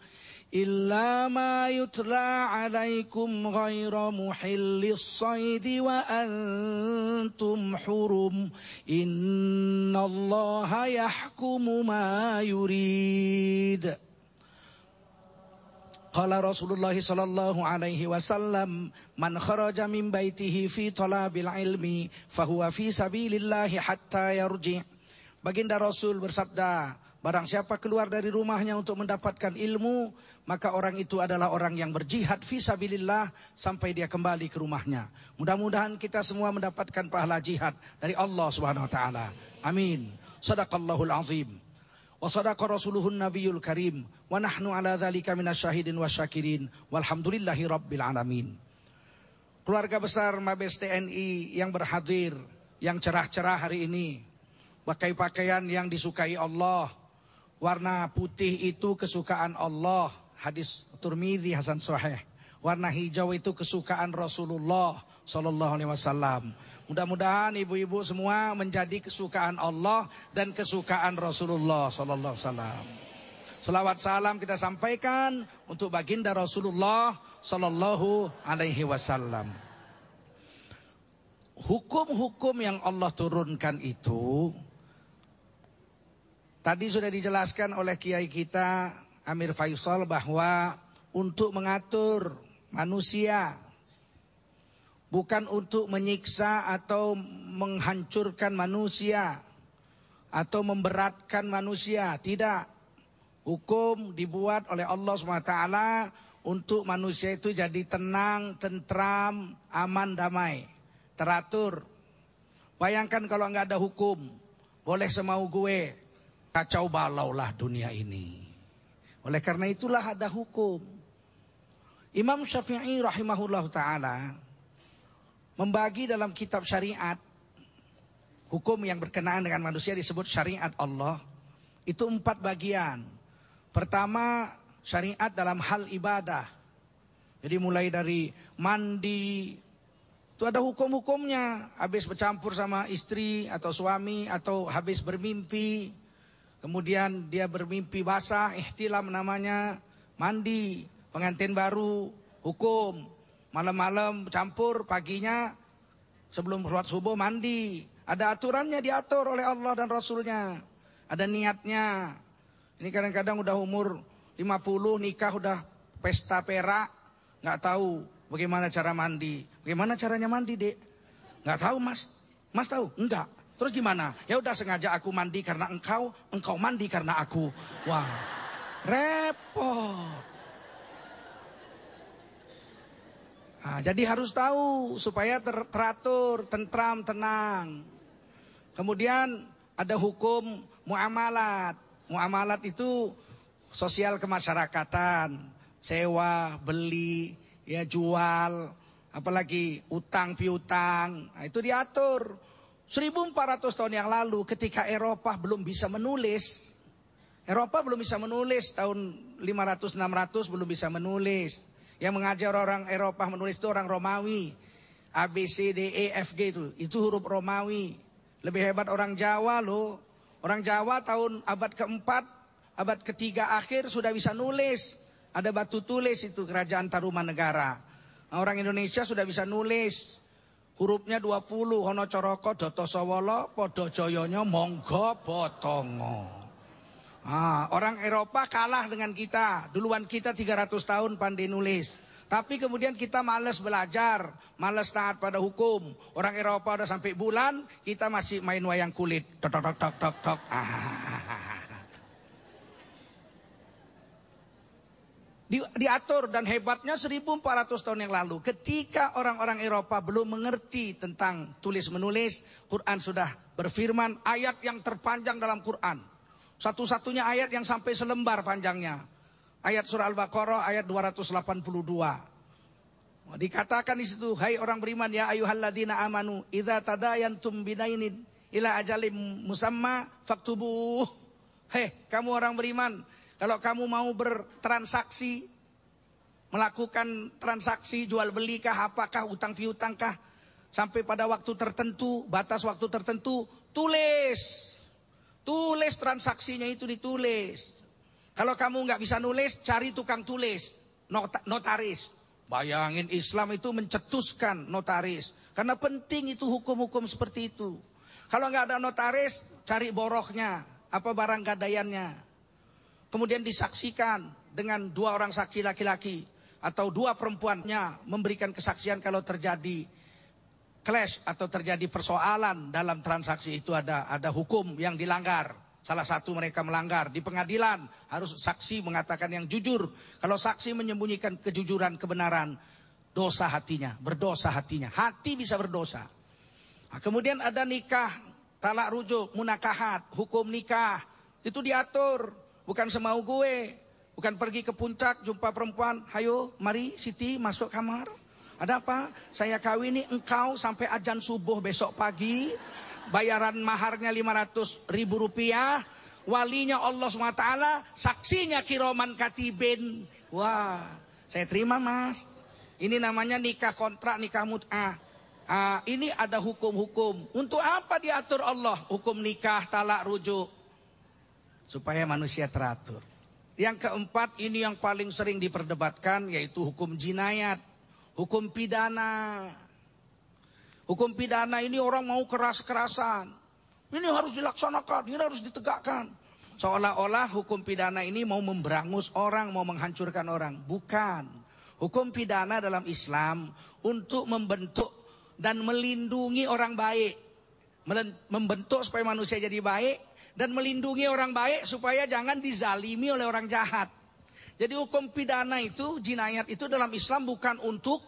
إلا ما يتلى عليكم غير محل الصيد وأنتم حرم. إن الله يحكم ما يريد. قال رسول الله صلى الله عليه وسلم من خرج من بيته في طلاب العلم فهو في سبيل الله حتى يرجع. Baginda Rasul bersabda, Barang siapa keluar dari rumahnya untuk mendapatkan ilmu, maka orang itu adalah orang yang berjihad fisabilillah sampai dia kembali ke rumahnya. Mudah-mudahan kita semua mendapatkan pahala jihad dari Allah Subhanahu wa taala. Amin. Sadaqallahul azim. Wa sadaqa rasuluhun nabiyul karim. Wa nahnu ala dhalika minasyahidin wa syakirin. Walhamdulillahi rabbil alamin. Keluarga besar Mabes TNI yang berhadir, yang cerah-cerah hari ini. Pakai pakaian yang disukai Allah. Warna putih itu kesukaan Allah. Hadis Turmidi Hasan Sahih. Warna hijau itu kesukaan Rasulullah Sallallahu Alaihi Wasallam. Mudah-mudahan ibu-ibu semua menjadi kesukaan Allah dan kesukaan Rasulullah sallallahu alaihi wasallam. Selawat salam kita sampaikan untuk baginda Rasulullah sallallahu alaihi wasallam. Hukum-hukum yang Allah turunkan itu tadi sudah dijelaskan oleh kiai kita Amir Faisal bahwa untuk mengatur manusia bukan untuk menyiksa atau menghancurkan manusia atau memberatkan manusia, tidak. Hukum dibuat oleh Allah SWT untuk manusia itu jadi tenang, tentram, aman, damai, teratur. Bayangkan kalau nggak ada hukum, boleh semau gue, kacau balau lah dunia ini. Oleh karena itulah ada hukum. Imam Syafi'i rahimahullah ta'ala membagi dalam kitab syariat hukum yang berkenaan dengan manusia disebut syariat Allah itu empat bagian. Pertama syariat dalam hal ibadah. Jadi mulai dari mandi itu ada hukum-hukumnya. Habis bercampur sama istri atau suami atau habis bermimpi. Kemudian dia bermimpi basah, ihtilam namanya, mandi, pengantin baru, hukum. Malam-malam campur, paginya sebelum sholat subuh mandi. Ada aturannya diatur oleh Allah dan Rasulnya. Ada niatnya. Ini kadang-kadang udah umur 50 nikah udah pesta perak. nggak tahu bagaimana cara mandi. Bagaimana caranya mandi dek? Nggak tahu mas. Mas tahu? Enggak. Terus gimana? Ya udah sengaja aku mandi karena engkau, engkau mandi karena aku. Wah, repot. Nah, jadi harus tahu supaya ter teratur, tentram, tenang. Kemudian ada hukum muamalat. Muamalat itu sosial kemasyarakatan, sewa, beli, ya jual, apalagi utang piutang. Nah, itu diatur. 1400 tahun yang lalu ketika Eropa belum bisa menulis, Eropa belum bisa menulis tahun 500 600 belum bisa menulis. Yang mengajar orang Eropa menulis itu orang Romawi. A, B, C, D, E, F, G itu. Itu huruf Romawi. Lebih hebat orang Jawa loh. Orang Jawa tahun abad keempat, abad ketiga akhir sudah bisa nulis. Ada batu tulis itu kerajaan Tarumanegara. Nah, orang Indonesia sudah bisa nulis. Hurufnya 20. Hono coroko doto sawolo podo joyonya monggo botongo. Ah, orang Eropa kalah dengan kita. Duluan kita 300 tahun pandai nulis. Tapi kemudian kita males belajar, males taat pada hukum. Orang Eropa udah sampai bulan, kita masih main wayang kulit. Tok tok tok tok tok. Ah. Di, diatur dan hebatnya 1400 tahun yang lalu. Ketika orang-orang Eropa belum mengerti tentang tulis menulis Quran sudah berfirman ayat yang terpanjang dalam Quran. Satu-satunya ayat yang sampai selembar panjangnya. Ayat surah Al-Baqarah ayat 282 dikatakan di situ hai orang beriman ya ayyuhalladzina amanu idza tadayantum binainin ila ajalim musamma faktubuh. Hei kamu orang beriman kalau kamu mau bertransaksi, melakukan transaksi jual beli kah, apakah utang piutang kah, sampai pada waktu tertentu, batas waktu tertentu, tulis. Tulis transaksinya itu ditulis. Kalau kamu nggak bisa nulis, cari tukang tulis, notaris. Bayangin Islam itu mencetuskan notaris. Karena penting itu hukum-hukum seperti itu. Kalau nggak ada notaris, cari borohnya, apa barang gadaiannya. Kemudian disaksikan dengan dua orang saksi laki-laki atau dua perempuannya memberikan kesaksian kalau terjadi clash atau terjadi persoalan dalam transaksi itu ada ada hukum yang dilanggar. Salah satu mereka melanggar di pengadilan harus saksi mengatakan yang jujur. Kalau saksi menyembunyikan kejujuran kebenaran, dosa hatinya, berdosa hatinya. Hati bisa berdosa. Nah, kemudian ada nikah, talak rujuk, munakahat, hukum nikah. Itu diatur Bukan semau gue. Bukan pergi ke puncak jumpa perempuan. Hayo mari Siti masuk kamar. Ada apa? Saya kawin ini engkau sampai ajan subuh besok pagi. Bayaran maharnya 500 ribu rupiah. Walinya Allah SWT. Saksinya kiroman katibin. Wah saya terima mas. Ini namanya nikah kontrak, nikah mut'ah. Ah, ini ada hukum-hukum. Untuk apa diatur Allah? Hukum nikah, talak, rujuk supaya manusia teratur. Yang keempat ini yang paling sering diperdebatkan yaitu hukum jinayat, hukum pidana. Hukum pidana ini orang mau keras-kerasan. Ini harus dilaksanakan, ini harus ditegakkan. Seolah-olah hukum pidana ini mau memberangus orang, mau menghancurkan orang. Bukan. Hukum pidana dalam Islam untuk membentuk dan melindungi orang baik. Membentuk supaya manusia jadi baik dan melindungi orang baik supaya jangan dizalimi oleh orang jahat. Jadi hukum pidana itu, jinayat itu dalam Islam bukan untuk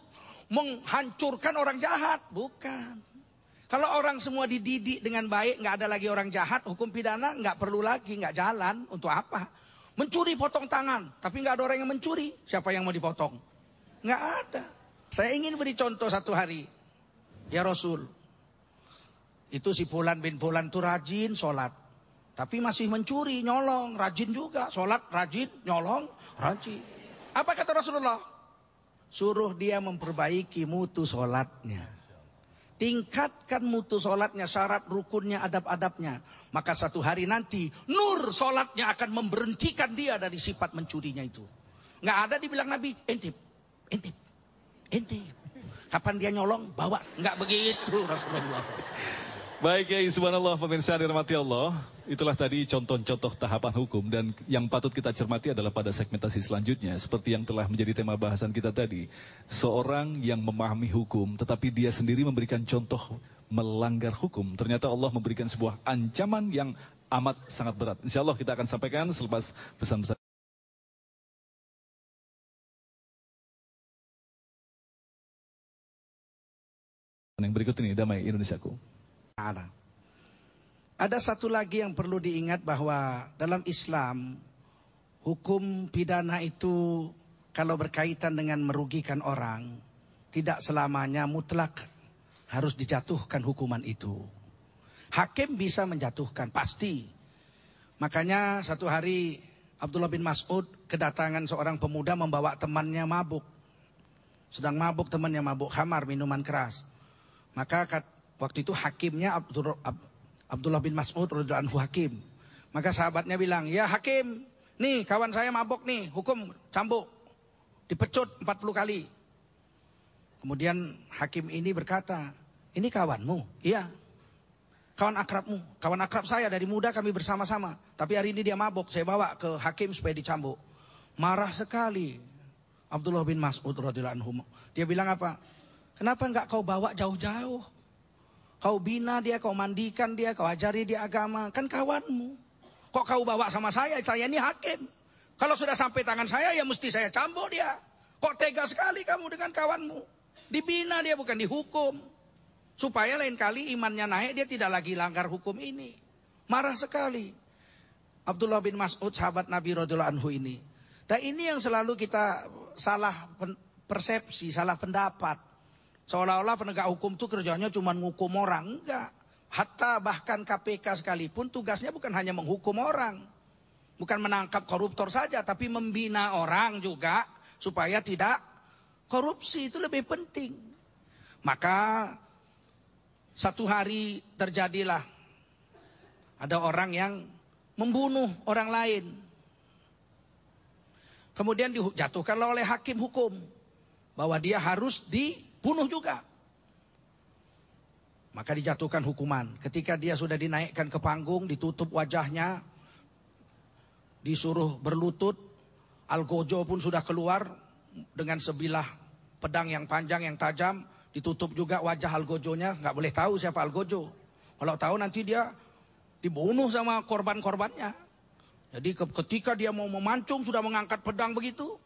menghancurkan orang jahat, bukan. Kalau orang semua dididik dengan baik, nggak ada lagi orang jahat, hukum pidana nggak perlu lagi, nggak jalan. Untuk apa? Mencuri potong tangan, tapi nggak ada orang yang mencuri. Siapa yang mau dipotong? Nggak ada. Saya ingin beri contoh satu hari. Ya Rasul, itu si Fulan bin Fulan itu rajin sholat. Tapi masih mencuri, nyolong, rajin juga. Sholat rajin, nyolong, rajin. Apa kata Rasulullah? Suruh dia memperbaiki mutu sholatnya. Tingkatkan mutu sholatnya, syarat rukunnya, adab-adabnya. Maka satu hari nanti, nur sholatnya akan memberhentikan dia dari sifat mencurinya itu. Nggak ada dibilang Nabi, intip, intip, intip. Kapan dia nyolong, bawa. Nggak begitu Rasulullah Baik ya, subhanallah pemirsa dirahmati Allah. Itulah tadi contoh-contoh tahapan hukum dan yang patut kita cermati adalah pada segmentasi selanjutnya seperti yang telah menjadi tema bahasan kita tadi. Seorang yang memahami hukum tetapi dia sendiri memberikan contoh melanggar hukum. Ternyata Allah memberikan sebuah ancaman yang amat sangat berat. Insya Allah kita akan sampaikan selepas pesan-pesan. Yang berikut ini, Damai Indonesiaku. Ada satu lagi yang perlu diingat bahwa dalam Islam hukum pidana itu kalau berkaitan dengan merugikan orang tidak selamanya mutlak harus dijatuhkan hukuman itu. Hakim bisa menjatuhkan pasti. Makanya satu hari Abdullah bin Mas'ud kedatangan seorang pemuda membawa temannya mabuk. Sedang mabuk temannya mabuk khamar minuman keras. Maka Waktu itu hakimnya Abdullah bin Mas'ud radhiyallahu anhu hakim. Maka sahabatnya bilang, "Ya hakim, nih kawan saya mabok nih, hukum cambuk. Dipecut 40 kali." Kemudian hakim ini berkata, "Ini kawanmu?" "Iya." Kawan akrabmu, kawan akrab saya dari muda kami bersama-sama. Tapi hari ini dia mabok, saya bawa ke hakim supaya dicambuk. Marah sekali Abdullah bin Mas'ud radhiyallahu anhu. Dia bilang apa? Kenapa enggak kau bawa jauh-jauh? Kau bina dia, kau mandikan dia, kau ajari dia agama. Kan kawanmu. Kok kau bawa sama saya? Saya ini hakim. Kalau sudah sampai tangan saya ya mesti saya cambuk dia. Kok tega sekali kamu dengan kawanmu? Dibina dia bukan dihukum. Supaya lain kali imannya naik dia tidak lagi langgar hukum ini. Marah sekali. Abdullah bin Mas'ud sahabat Nabi radhiyallahu anhu ini. Dan ini yang selalu kita salah persepsi, salah pendapat. Seolah-olah penegak hukum itu kerjanya cuma menghukum orang. Enggak. Hatta bahkan KPK sekalipun tugasnya bukan hanya menghukum orang. Bukan menangkap koruptor saja, tapi membina orang juga supaya tidak korupsi. Itu lebih penting. Maka satu hari terjadilah ada orang yang membunuh orang lain. Kemudian dijatuhkanlah oleh hakim hukum bahwa dia harus dibunuh juga. Maka dijatuhkan hukuman. Ketika dia sudah dinaikkan ke panggung, ditutup wajahnya, disuruh berlutut, Algojo pun sudah keluar dengan sebilah pedang yang panjang yang tajam, ditutup juga wajah Algojonya, nggak boleh tahu siapa Algojo. Kalau tahu nanti dia dibunuh sama korban-korbannya. Jadi ketika dia mau memancung sudah mengangkat pedang begitu,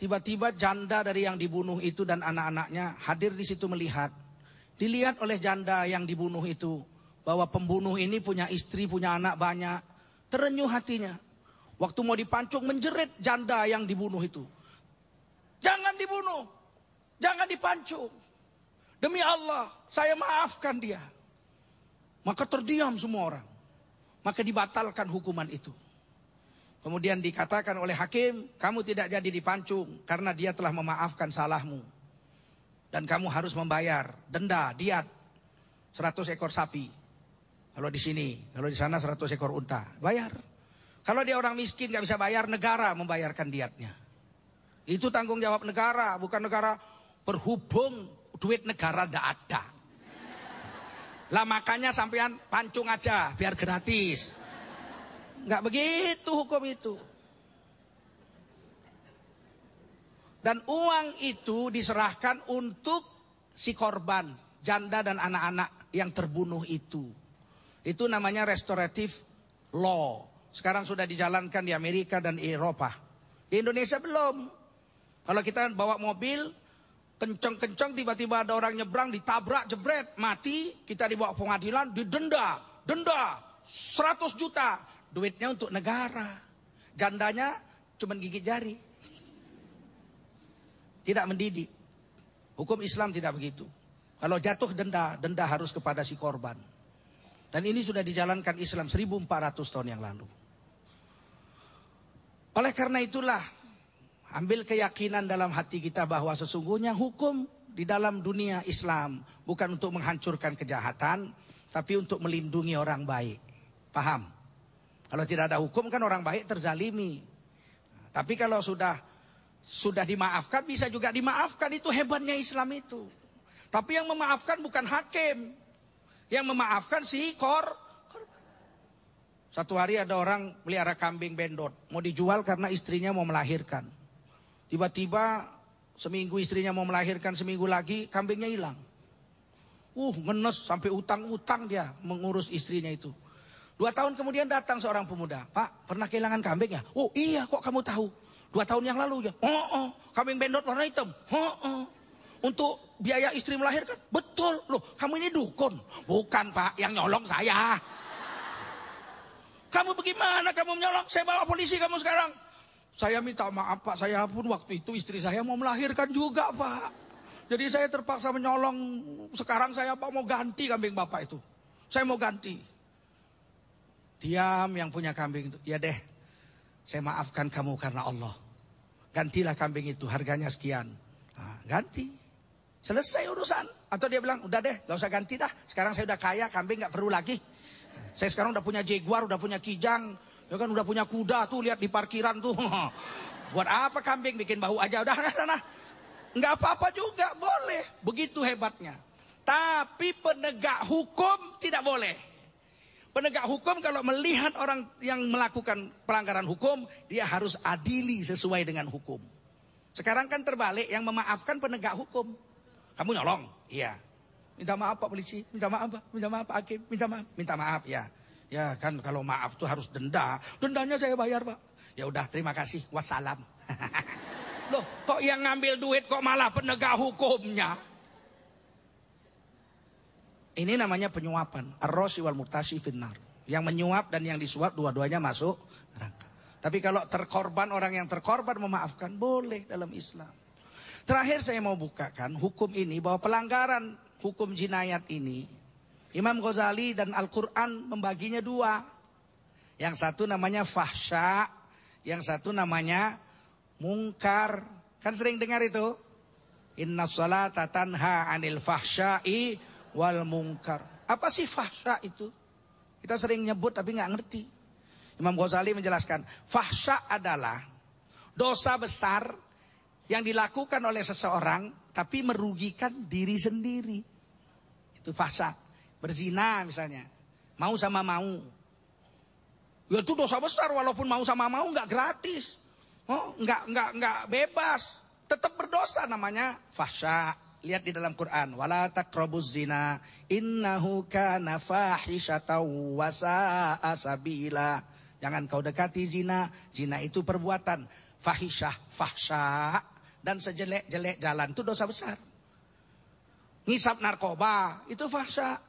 tiba-tiba janda dari yang dibunuh itu dan anak-anaknya hadir di situ melihat. Dilihat oleh janda yang dibunuh itu bahwa pembunuh ini punya istri, punya anak banyak. Terenyuh hatinya. Waktu mau dipancung menjerit janda yang dibunuh itu. Jangan dibunuh. Jangan dipancung. Demi Allah, saya maafkan dia. Maka terdiam semua orang. Maka dibatalkan hukuman itu. Kemudian dikatakan oleh hakim, kamu tidak jadi dipancung karena dia telah memaafkan salahmu. Dan kamu harus membayar denda, diat 100 ekor sapi. Kalau di sini, kalau di sana 100 ekor unta, bayar. Kalau dia orang miskin nggak bisa bayar, negara membayarkan diatnya. Itu tanggung jawab negara, bukan negara berhubung duit negara tidak ada. Lah makanya sampean pancung aja biar gratis. Nggak begitu hukum itu. Dan uang itu diserahkan untuk si korban, janda dan anak-anak yang terbunuh itu. Itu namanya restoratif law. Sekarang sudah dijalankan di Amerika dan Eropa. Di Indonesia belum. Kalau kita bawa mobil, kenceng-kenceng tiba-tiba ada orang nyebrang, ditabrak, jebret, mati, kita dibawa pengadilan, didenda, denda 100 juta. Duitnya untuk negara. Jandanya cuma gigit jari. Tidak mendidik. Hukum Islam tidak begitu. Kalau jatuh denda, denda harus kepada si korban. Dan ini sudah dijalankan Islam 1400 tahun yang lalu. Oleh karena itulah ambil keyakinan dalam hati kita bahwa sesungguhnya hukum di dalam dunia Islam bukan untuk menghancurkan kejahatan, tapi untuk melindungi orang baik. Paham? Kalau tidak ada hukum kan orang baik terzalimi. Tapi kalau sudah sudah dimaafkan bisa juga dimaafkan itu hebatnya Islam itu. Tapi yang memaafkan bukan hakim. Yang memaafkan si kor satu hari ada orang pelihara kambing bendot, mau dijual karena istrinya mau melahirkan. Tiba-tiba seminggu istrinya mau melahirkan, seminggu lagi kambingnya hilang. Uh, ngenes sampai utang-utang dia mengurus istrinya itu. Dua tahun kemudian datang seorang pemuda, Pak, pernah kehilangan kambing ya? Oh iya, kok kamu tahu? Dua tahun yang lalu ya? Oh, oh kambing bendot warna hitam. Oh, oh. Untuk biaya istri melahirkan? Betul. Loh, kamu ini dukun? Bukan pak, yang nyolong saya. Kamu bagaimana kamu menyolong? Saya bawa polisi kamu sekarang. Saya minta maaf Pak, saya pun waktu itu istri saya mau melahirkan juga Pak. Jadi saya terpaksa menyolong. Sekarang saya Pak mau ganti kambing Bapak itu. Saya mau ganti. Diam yang punya kambing itu. Ya deh, saya maafkan kamu karena Allah. Gantilah kambing itu, harganya sekian. Nah, ganti. Selesai urusan. Atau dia bilang, udah deh, gak usah ganti dah. Sekarang saya udah kaya, kambing gak perlu lagi. Saya sekarang udah punya Jaguar, udah punya Kijang, ya kan udah punya kuda tuh lihat di parkiran tuh. Buat apa kambing bikin bau aja udah sana. Enggak apa-apa juga, boleh. Begitu hebatnya. Tapi penegak hukum tidak boleh. Penegak hukum kalau melihat orang yang melakukan pelanggaran hukum, dia harus adili sesuai dengan hukum. Sekarang kan terbalik, yang memaafkan penegak hukum. Kamu nyolong? Iya. Minta maaf Pak Polisi, minta maaf Pak, minta maaf Pak Hakim, minta maaf, minta maaf ya. Ya kan kalau maaf tuh harus denda. Dendanya saya bayar Pak. Ya udah terima kasih. Wassalam. Loh, kok yang ngambil duit kok malah penegak hukumnya? Ini namanya penyuapan. Ar-rosi wal murtasi finnar. Yang menyuap dan yang disuap dua-duanya masuk. Tapi kalau terkorban orang yang terkorban memaafkan boleh dalam Islam. Terakhir saya mau bukakan hukum ini bahwa pelanggaran hukum jinayat ini Imam Ghazali dan Al-Quran membaginya dua. Yang satu namanya fahsya, yang satu namanya mungkar. Kan sering dengar itu? Inna salata tanha anil fahsya'i wal mungkar. Apa sih fahsya itu? Kita sering nyebut tapi nggak ngerti. Imam Ghazali menjelaskan, fahsya adalah dosa besar yang dilakukan oleh seseorang tapi merugikan diri sendiri. Itu fahsya. Berzina misalnya. Mau sama mau. Ya itu dosa besar walaupun mau sama mau nggak gratis. Oh, nggak nggak nggak bebas. Tetap berdosa namanya fahsya. Lihat di dalam Quran, wala taqrabuz zina innahu kana fahisyatan wa sa'a sabila. Jangan kau dekati zina. Zina itu perbuatan fahisyah, fahsya dan sejelek-jelek jalan itu dosa besar. Ngisap narkoba itu fahsya.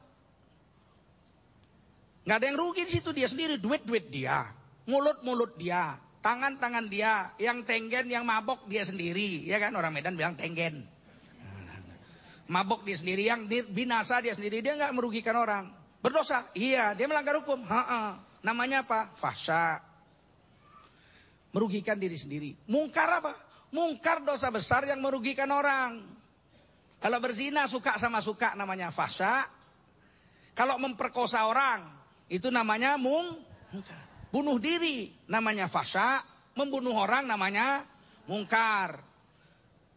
Nggak ada yang rugi di situ dia sendiri, duit-duit dia, mulut-mulut dia, tangan-tangan dia, yang tenggen, yang mabok dia sendiri, ya kan orang Medan bilang tenggen. Mabok dia sendiri, yang binasa dia sendiri, dia nggak merugikan orang. Berdosa, iya, dia melanggar hukum. Ha -ha. Namanya apa? Fahsya. Merugikan diri sendiri. Mungkar apa? Mungkar dosa besar yang merugikan orang. Kalau berzina suka sama suka namanya fahsya. Kalau memperkosa orang itu namanya mung. Bunuh diri namanya fahsya. Membunuh orang namanya mungkar.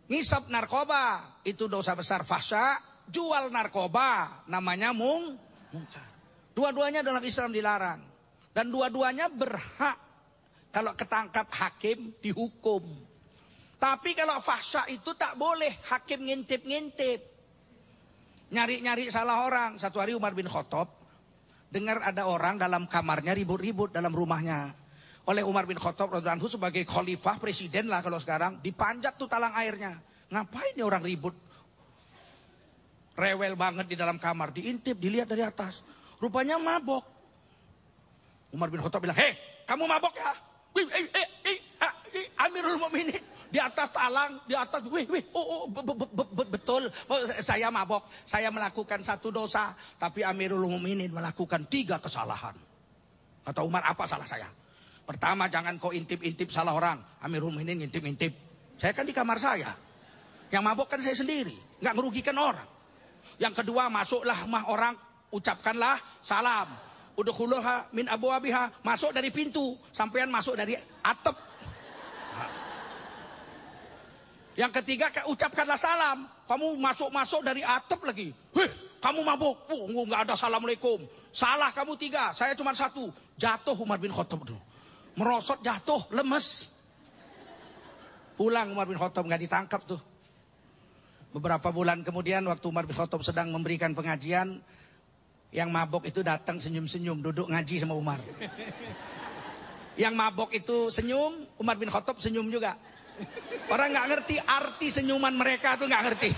Ngisap narkoba itu dosa besar fahsya. Jual narkoba namanya mung. Dua-duanya dalam Islam dilarang. Dan dua-duanya berhak kalau ketangkap hakim dihukum. Tapi kalau fahsya itu tak boleh hakim ngintip-ngintip. Nyari-nyari salah orang. Satu hari Umar bin Khattab dengar ada orang dalam kamarnya ribut-ribut dalam rumahnya. Oleh Umar bin Khattab radhiyallahu sebagai khalifah presiden lah kalau sekarang dipanjat tuh talang airnya. Ngapain nih orang ribut? Rewel banget di dalam kamar, diintip, dilihat dari atas. Rupanya mabok. Umar bin Khattab bilang, "Hei, kamu mabok ya?" Wih, eh, eh, eh, eh, Amirul Mukminin di atas talang, di atas, wih, wih, oh, oh be, be, be, betul, saya mabok, saya melakukan satu dosa, tapi Amirul Mukminin melakukan tiga kesalahan. Kata Umar, apa salah saya? Pertama, jangan kau intip-intip salah orang. Amirul Mukminin ngintip-intip. Saya kan di kamar saya. Yang mabok kan saya sendiri, nggak merugikan orang. Yang kedua, masuklah rumah orang, ucapkanlah salam. Udkhuluha min abu abiha, masuk dari pintu, sampean masuk dari atap yang ketiga ucapkanlah salam. Kamu masuk-masuk dari atap lagi. Hei, kamu mabuk. Oh, nggak ada assalamualaikum. Salah kamu tiga, saya cuma satu. Jatuh Umar bin Khattab dulu. Merosot jatuh, lemes. Pulang Umar bin Khattab nggak ditangkap tuh. Beberapa bulan kemudian waktu Umar bin Khattab sedang memberikan pengajian, yang mabok itu datang senyum-senyum duduk ngaji sama Umar. Yang mabok itu senyum, Umar bin Khattab senyum juga. Orang nggak ngerti arti senyuman mereka tuh nggak ngerti.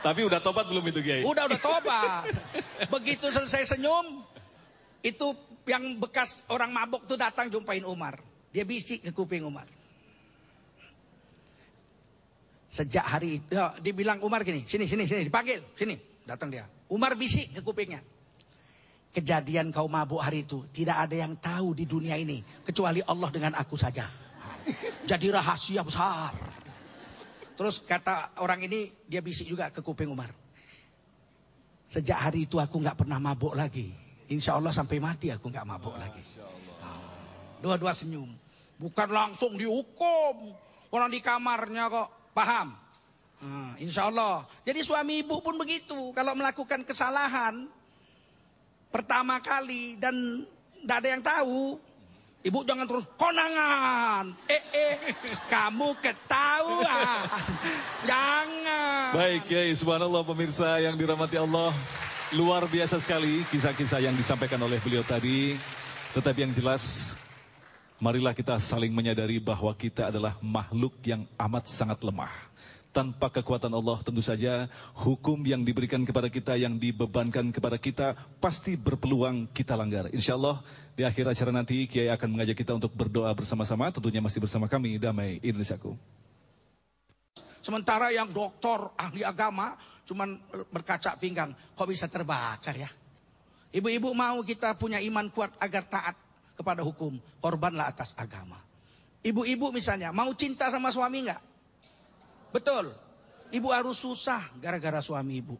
Tapi udah tobat belum itu Kiai? Udah udah tobat. Begitu selesai senyum, itu yang bekas orang mabuk tuh datang jumpain Umar. Dia bisik ke kuping Umar. Sejak hari itu, ya, dibilang Umar gini, sini, sini, sini, dipanggil, sini. Datang dia. Umar bisik ke kupingnya. Kejadian kau mabuk hari itu, tidak ada yang tahu di dunia ini. Kecuali Allah dengan aku saja. Jadi rahasia besar. Terus kata orang ini, dia bisik juga ke kuping Umar. Sejak hari itu aku nggak pernah mabuk lagi. Insya Allah sampai mati aku nggak mabuk lagi. Dua-dua senyum. Bukan langsung dihukum. Orang di kamarnya kok. Paham? Nah, insya Allah. Jadi suami ibu pun begitu. Kalau melakukan kesalahan. Pertama kali dan tidak ada yang tahu. Ibu jangan terus konangan. Eh eh kamu ketahuan. jangan. Baik ya subhanallah pemirsa yang dirahmati Allah. Luar biasa sekali kisah-kisah yang disampaikan oleh beliau tadi. Tetapi yang jelas Marilah kita saling menyadari bahwa kita adalah makhluk yang amat sangat lemah. Tanpa kekuatan Allah tentu saja hukum yang diberikan kepada kita, yang dibebankan kepada kita pasti berpeluang kita langgar. Insya Allah di akhir acara nanti Kiai akan mengajak kita untuk berdoa bersama-sama. Tentunya masih bersama kami Damai Indonesiaku. Sementara yang doktor, ahli agama, cuman berkaca pinggang. Kok bisa terbakar ya? Ibu-ibu mau kita punya iman kuat agar taat kepada hukum. Korbanlah atas agama. Ibu-ibu misalnya mau cinta sama suami nggak? Betul. Ibu harus susah gara-gara suami ibu.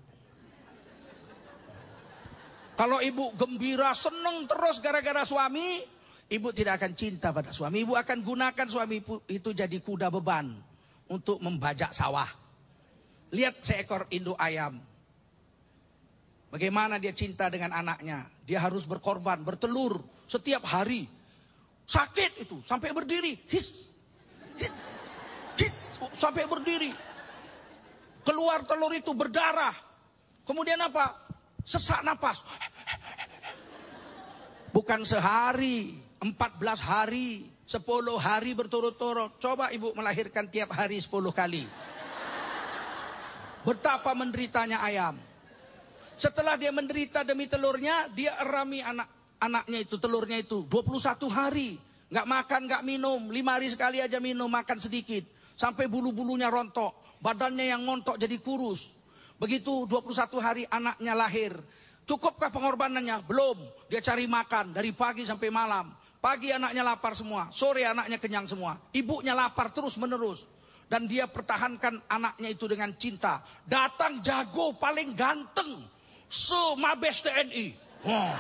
Kalau ibu gembira, seneng terus gara-gara suami, ibu tidak akan cinta pada suami. Ibu akan gunakan suami itu jadi kuda beban untuk membajak sawah. Lihat seekor induk ayam. Bagaimana dia cinta dengan anaknya. Dia harus berkorban, bertelur setiap hari. Sakit itu sampai berdiri. His, his, his, sampai berdiri. Keluar telur itu berdarah. Kemudian apa? Sesak napas. Bukan sehari, 14 hari, 10 hari berturut-turut. Coba ibu melahirkan tiap hari 10 kali. Betapa menderitanya ayam. Setelah dia menderita demi telurnya, dia erami anak anaknya itu, telurnya itu 21 hari. Nggak makan, nggak minum. Lima hari sekali aja minum, makan sedikit. Sampai bulu-bulunya rontok. Badannya yang ngontok jadi kurus. Begitu 21 hari anaknya lahir. Cukupkah pengorbanannya? Belum. Dia cari makan dari pagi sampai malam. Pagi anaknya lapar semua. Sore anaknya kenyang semua. Ibunya lapar terus menerus. Dan dia pertahankan anaknya itu dengan cinta. Datang jago paling ganteng. Semabes TNI. Wow.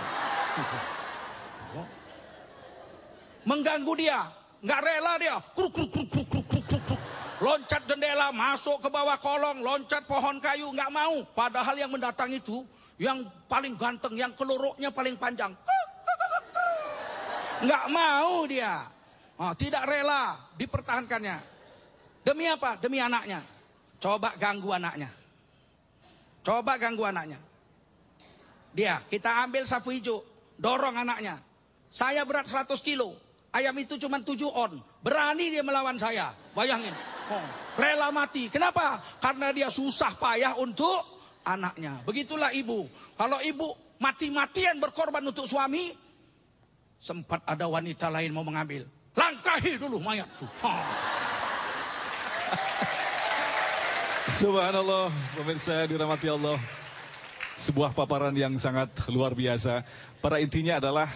Mengganggu dia, nggak rela dia. Kruk, kruk, kruk, kruk, kruk, kruk, kruk, kruk. Loncat jendela, masuk ke bawah kolong, loncat pohon kayu, nggak mau. Padahal yang mendatang itu, yang paling ganteng, yang keluruknya paling panjang. Nggak mau dia. Oh, tidak rela dipertahankannya. Demi apa? Demi anaknya. Coba ganggu anaknya. Coba ganggu anaknya. Dia, kita ambil sapu hijau, dorong anaknya. Saya berat 100 kilo, ayam itu cuma 7 on. Berani dia melawan saya, bayangin. Oh, rela mati. Kenapa? Karena dia susah payah untuk anaknya. Begitulah ibu. Kalau ibu mati-matian berkorban untuk suami, sempat ada wanita lain mau mengambil. Langkahi dulu mayat tuh. Oh. Subhanallah, pemirsa dirahmati Allah. Sebuah paparan yang sangat luar biasa. Pada intinya adalah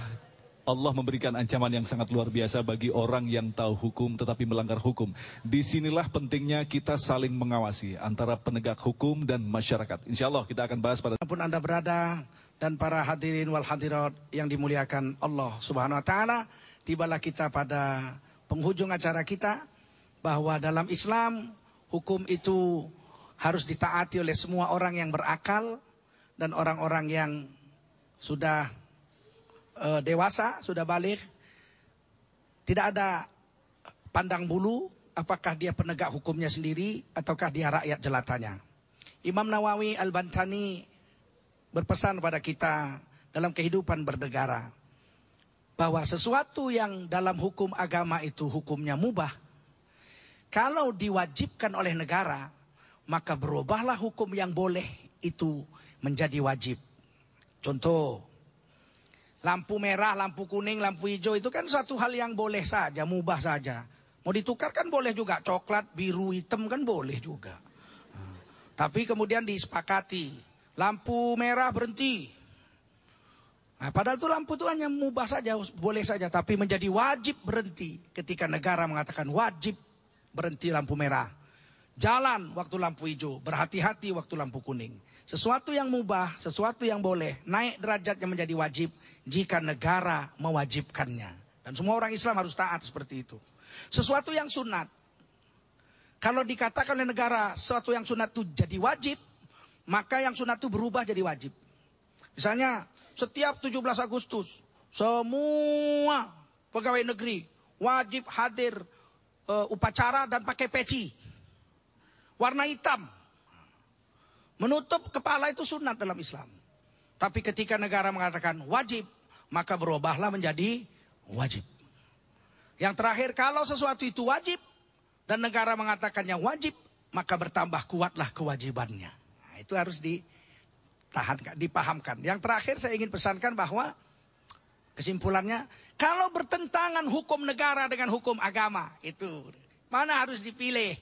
Allah memberikan ancaman yang sangat luar biasa bagi orang yang tahu hukum tetapi melanggar hukum. Di sinilah pentingnya kita saling mengawasi antara penegak hukum dan masyarakat. Insya Allah kita akan bahas pada... Pun Anda berada dan para hadirin wal hadirat yang dimuliakan Allah subhanahu wa ta'ala. Tibalah kita pada penghujung acara kita. Bahwa dalam Islam hukum itu harus ditaati oleh semua orang yang berakal dan orang-orang yang sudah uh, dewasa, sudah balik, tidak ada pandang bulu apakah dia penegak hukumnya sendiri ataukah dia rakyat jelatanya. Imam Nawawi Al-Bantani berpesan pada kita dalam kehidupan bernegara bahwa sesuatu yang dalam hukum agama itu hukumnya mubah kalau diwajibkan oleh negara maka berubahlah hukum yang boleh itu menjadi wajib. Contoh, lampu merah, lampu kuning, lampu hijau itu kan satu hal yang boleh saja, mubah saja. Mau ditukar kan boleh juga, coklat, biru, hitam kan boleh juga. Tapi kemudian disepakati, lampu merah berhenti. Nah, padahal itu lampu itu hanya mubah saja, boleh saja. Tapi menjadi wajib berhenti ketika negara mengatakan wajib berhenti lampu merah. Jalan waktu lampu hijau, berhati-hati waktu lampu kuning. Sesuatu yang mubah, sesuatu yang boleh, naik derajatnya menjadi wajib jika negara mewajibkannya. Dan semua orang Islam harus taat seperti itu. Sesuatu yang sunat, kalau dikatakan oleh negara sesuatu yang sunat itu jadi wajib, maka yang sunat itu berubah jadi wajib. Misalnya, setiap 17 Agustus, semua pegawai negeri wajib hadir uh, upacara dan pakai peci. Warna hitam, Menutup kepala itu sunat dalam Islam. Tapi ketika negara mengatakan wajib, maka berubahlah menjadi wajib. Yang terakhir, kalau sesuatu itu wajib dan negara mengatakannya wajib, maka bertambah kuatlah kewajibannya. Nah, itu harus ditahan, dipahamkan. Yang terakhir saya ingin pesankan bahwa kesimpulannya, kalau bertentangan hukum negara dengan hukum agama, itu mana harus dipilih?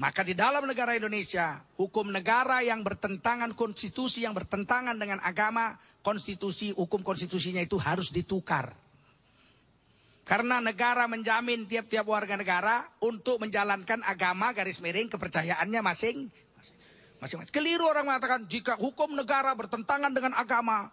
Maka di dalam negara Indonesia, hukum negara yang bertentangan konstitusi yang bertentangan dengan agama, konstitusi hukum konstitusinya itu harus ditukar. Karena negara menjamin tiap-tiap warga negara untuk menjalankan agama garis miring kepercayaannya masing masing-masing. Keliru orang mengatakan jika hukum negara bertentangan dengan agama,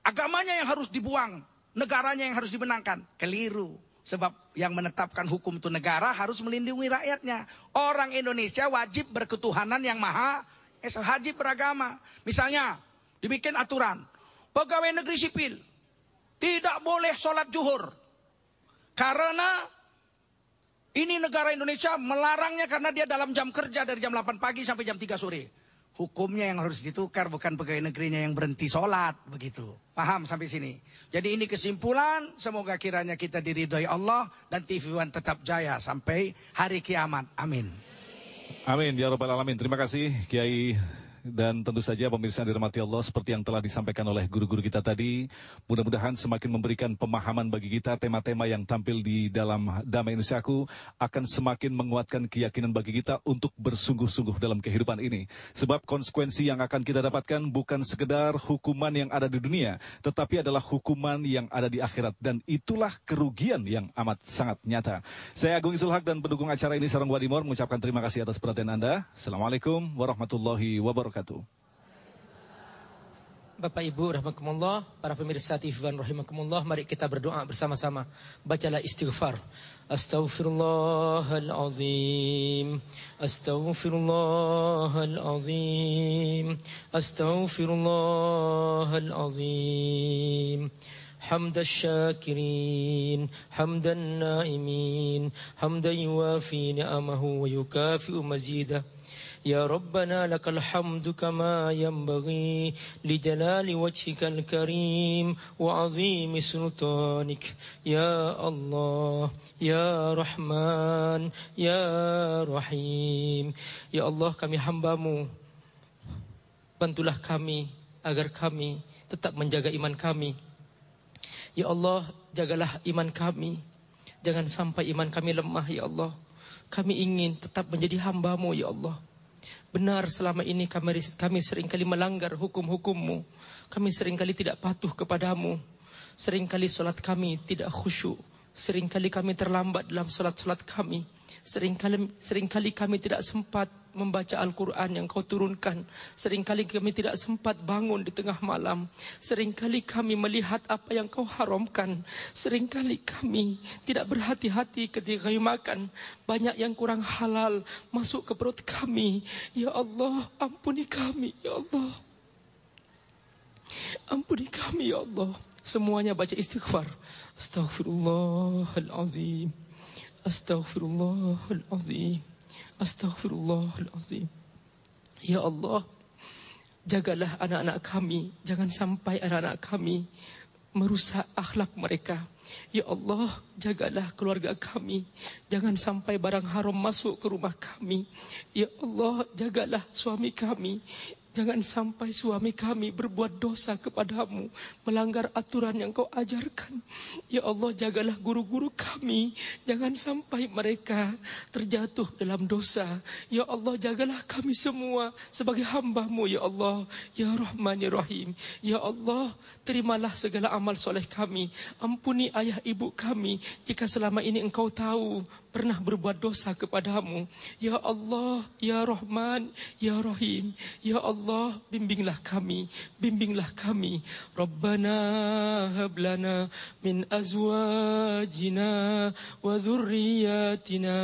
agamanya yang harus dibuang, negaranya yang harus dimenangkan. Keliru. Sebab yang menetapkan hukum itu negara harus melindungi rakyatnya. Orang Indonesia wajib berketuhanan yang maha, wajib beragama. Misalnya, dibikin aturan. Pegawai negeri sipil tidak boleh sholat juhur. Karena ini negara Indonesia melarangnya karena dia dalam jam kerja dari jam 8 pagi sampai jam 3 sore. Hukumnya yang harus ditukar bukan pegawai negerinya yang berhenti sholat. Begitu. Paham sampai sini? Jadi ini kesimpulan. Semoga kiranya kita diridhoi Allah. Dan TV One tetap jaya sampai hari kiamat. Amin. Amin. Ya Rabbal Alamin. Terima kasih Kiai dan tentu saja pemirsa dirahmati Allah seperti yang telah disampaikan oleh guru-guru kita tadi, mudah-mudahan semakin memberikan pemahaman bagi kita tema-tema yang tampil di dalam Damai Indonesiaku akan semakin menguatkan keyakinan bagi kita untuk bersungguh-sungguh dalam kehidupan ini. Sebab konsekuensi yang akan kita dapatkan bukan sekedar hukuman yang ada di dunia, tetapi adalah hukuman yang ada di akhirat dan itulah kerugian yang amat sangat nyata. Saya Agung Isulhak dan pendukung acara ini Sarang Wadimor mengucapkan terima kasih atas perhatian Anda. Assalamualaikum warahmatullahi wabarakatuh wabarakatuh. Bapak Ibu rahmatullah, para pemirsa TV One rahimakumullah, mari kita berdoa bersama-sama. Bacalah istighfar. Astaghfirullahalazim. Astaghfirullahalazim. Astaghfirullahalazim. حمد الشاكرين حمد النائمين حمدا يوافي نعمه ويكافئ مزيده يا ربنا لك الحمد كما ينبغي لجلال وجهك الكريم وعظيم سلطانك يا الله يا رحمن يا رحيم يا الله kami hambamu bantulah kami agar kami tetap menjaga iman kami Ya Allah, jagalah iman kami. Jangan sampai iman kami lemah, Ya Allah. Kami ingin tetap menjadi hambamu, Ya Allah. Benar selama ini kami, kami seringkali melanggar hukum-hukummu. Kami seringkali tidak patuh kepadamu. Seringkali solat kami tidak khusyuk. Seringkali kami terlambat dalam solat-solat kami. Seringkali, seringkali kami tidak sempat membaca Al-Quran yang kau turunkan. Seringkali kami tidak sempat bangun di tengah malam. Seringkali kami melihat apa yang kau haramkan. Seringkali kami tidak berhati-hati ketika kami makan. Banyak yang kurang halal masuk ke perut kami. Ya Allah, ampuni kami, Ya Allah. Ampuni kami, Ya Allah. Semuanya baca istighfar. Astaghfirullahalazim. Astaghfirullahalazim. Astaghfirullahaladzim. Ya Allah, jagalah anak-anak kami. Jangan sampai anak-anak kami merusak akhlak mereka. Ya Allah, jagalah keluarga kami. Jangan sampai barang haram masuk ke rumah kami. Ya Allah, jagalah suami kami. Jangan sampai suami kami berbuat dosa kepadamu, melanggar aturan yang kau ajarkan. Ya Allah, jagalah guru-guru kami. Jangan sampai mereka terjatuh dalam dosa. Ya Allah, jagalah kami semua sebagai hambamu, Ya Allah. Ya Rahman, Ya Rahim. Ya Allah, terimalah segala amal soleh kami. Ampuni ayah ibu kami jika selama ini engkau tahu pernah berbuat dosa kepadamu. Ya Allah, Ya Rahman, Ya Rahim. Ya Allah, Allah bimbinglah kami bimbinglah kami Rabbana hablana min azwajina wa dhurriyyatina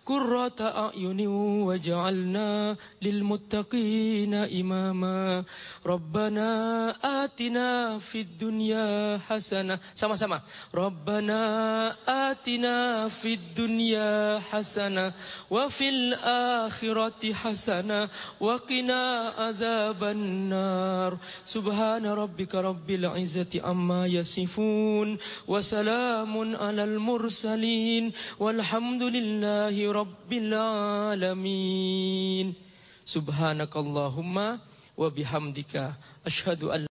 qurrata a'yuni waj'alna lil muttaqina imama Rabbana atina fid dunya hasanah sama-sama Rabbana atina fid dunya hasanah wa fil akhirati hasanah wa qina عذاب النار. سبحان ربك رب العزة عما يصفون وسلام على المرسلين والحمد لله رب العالمين. سبحانك اللهم وبحمدك أشهد أن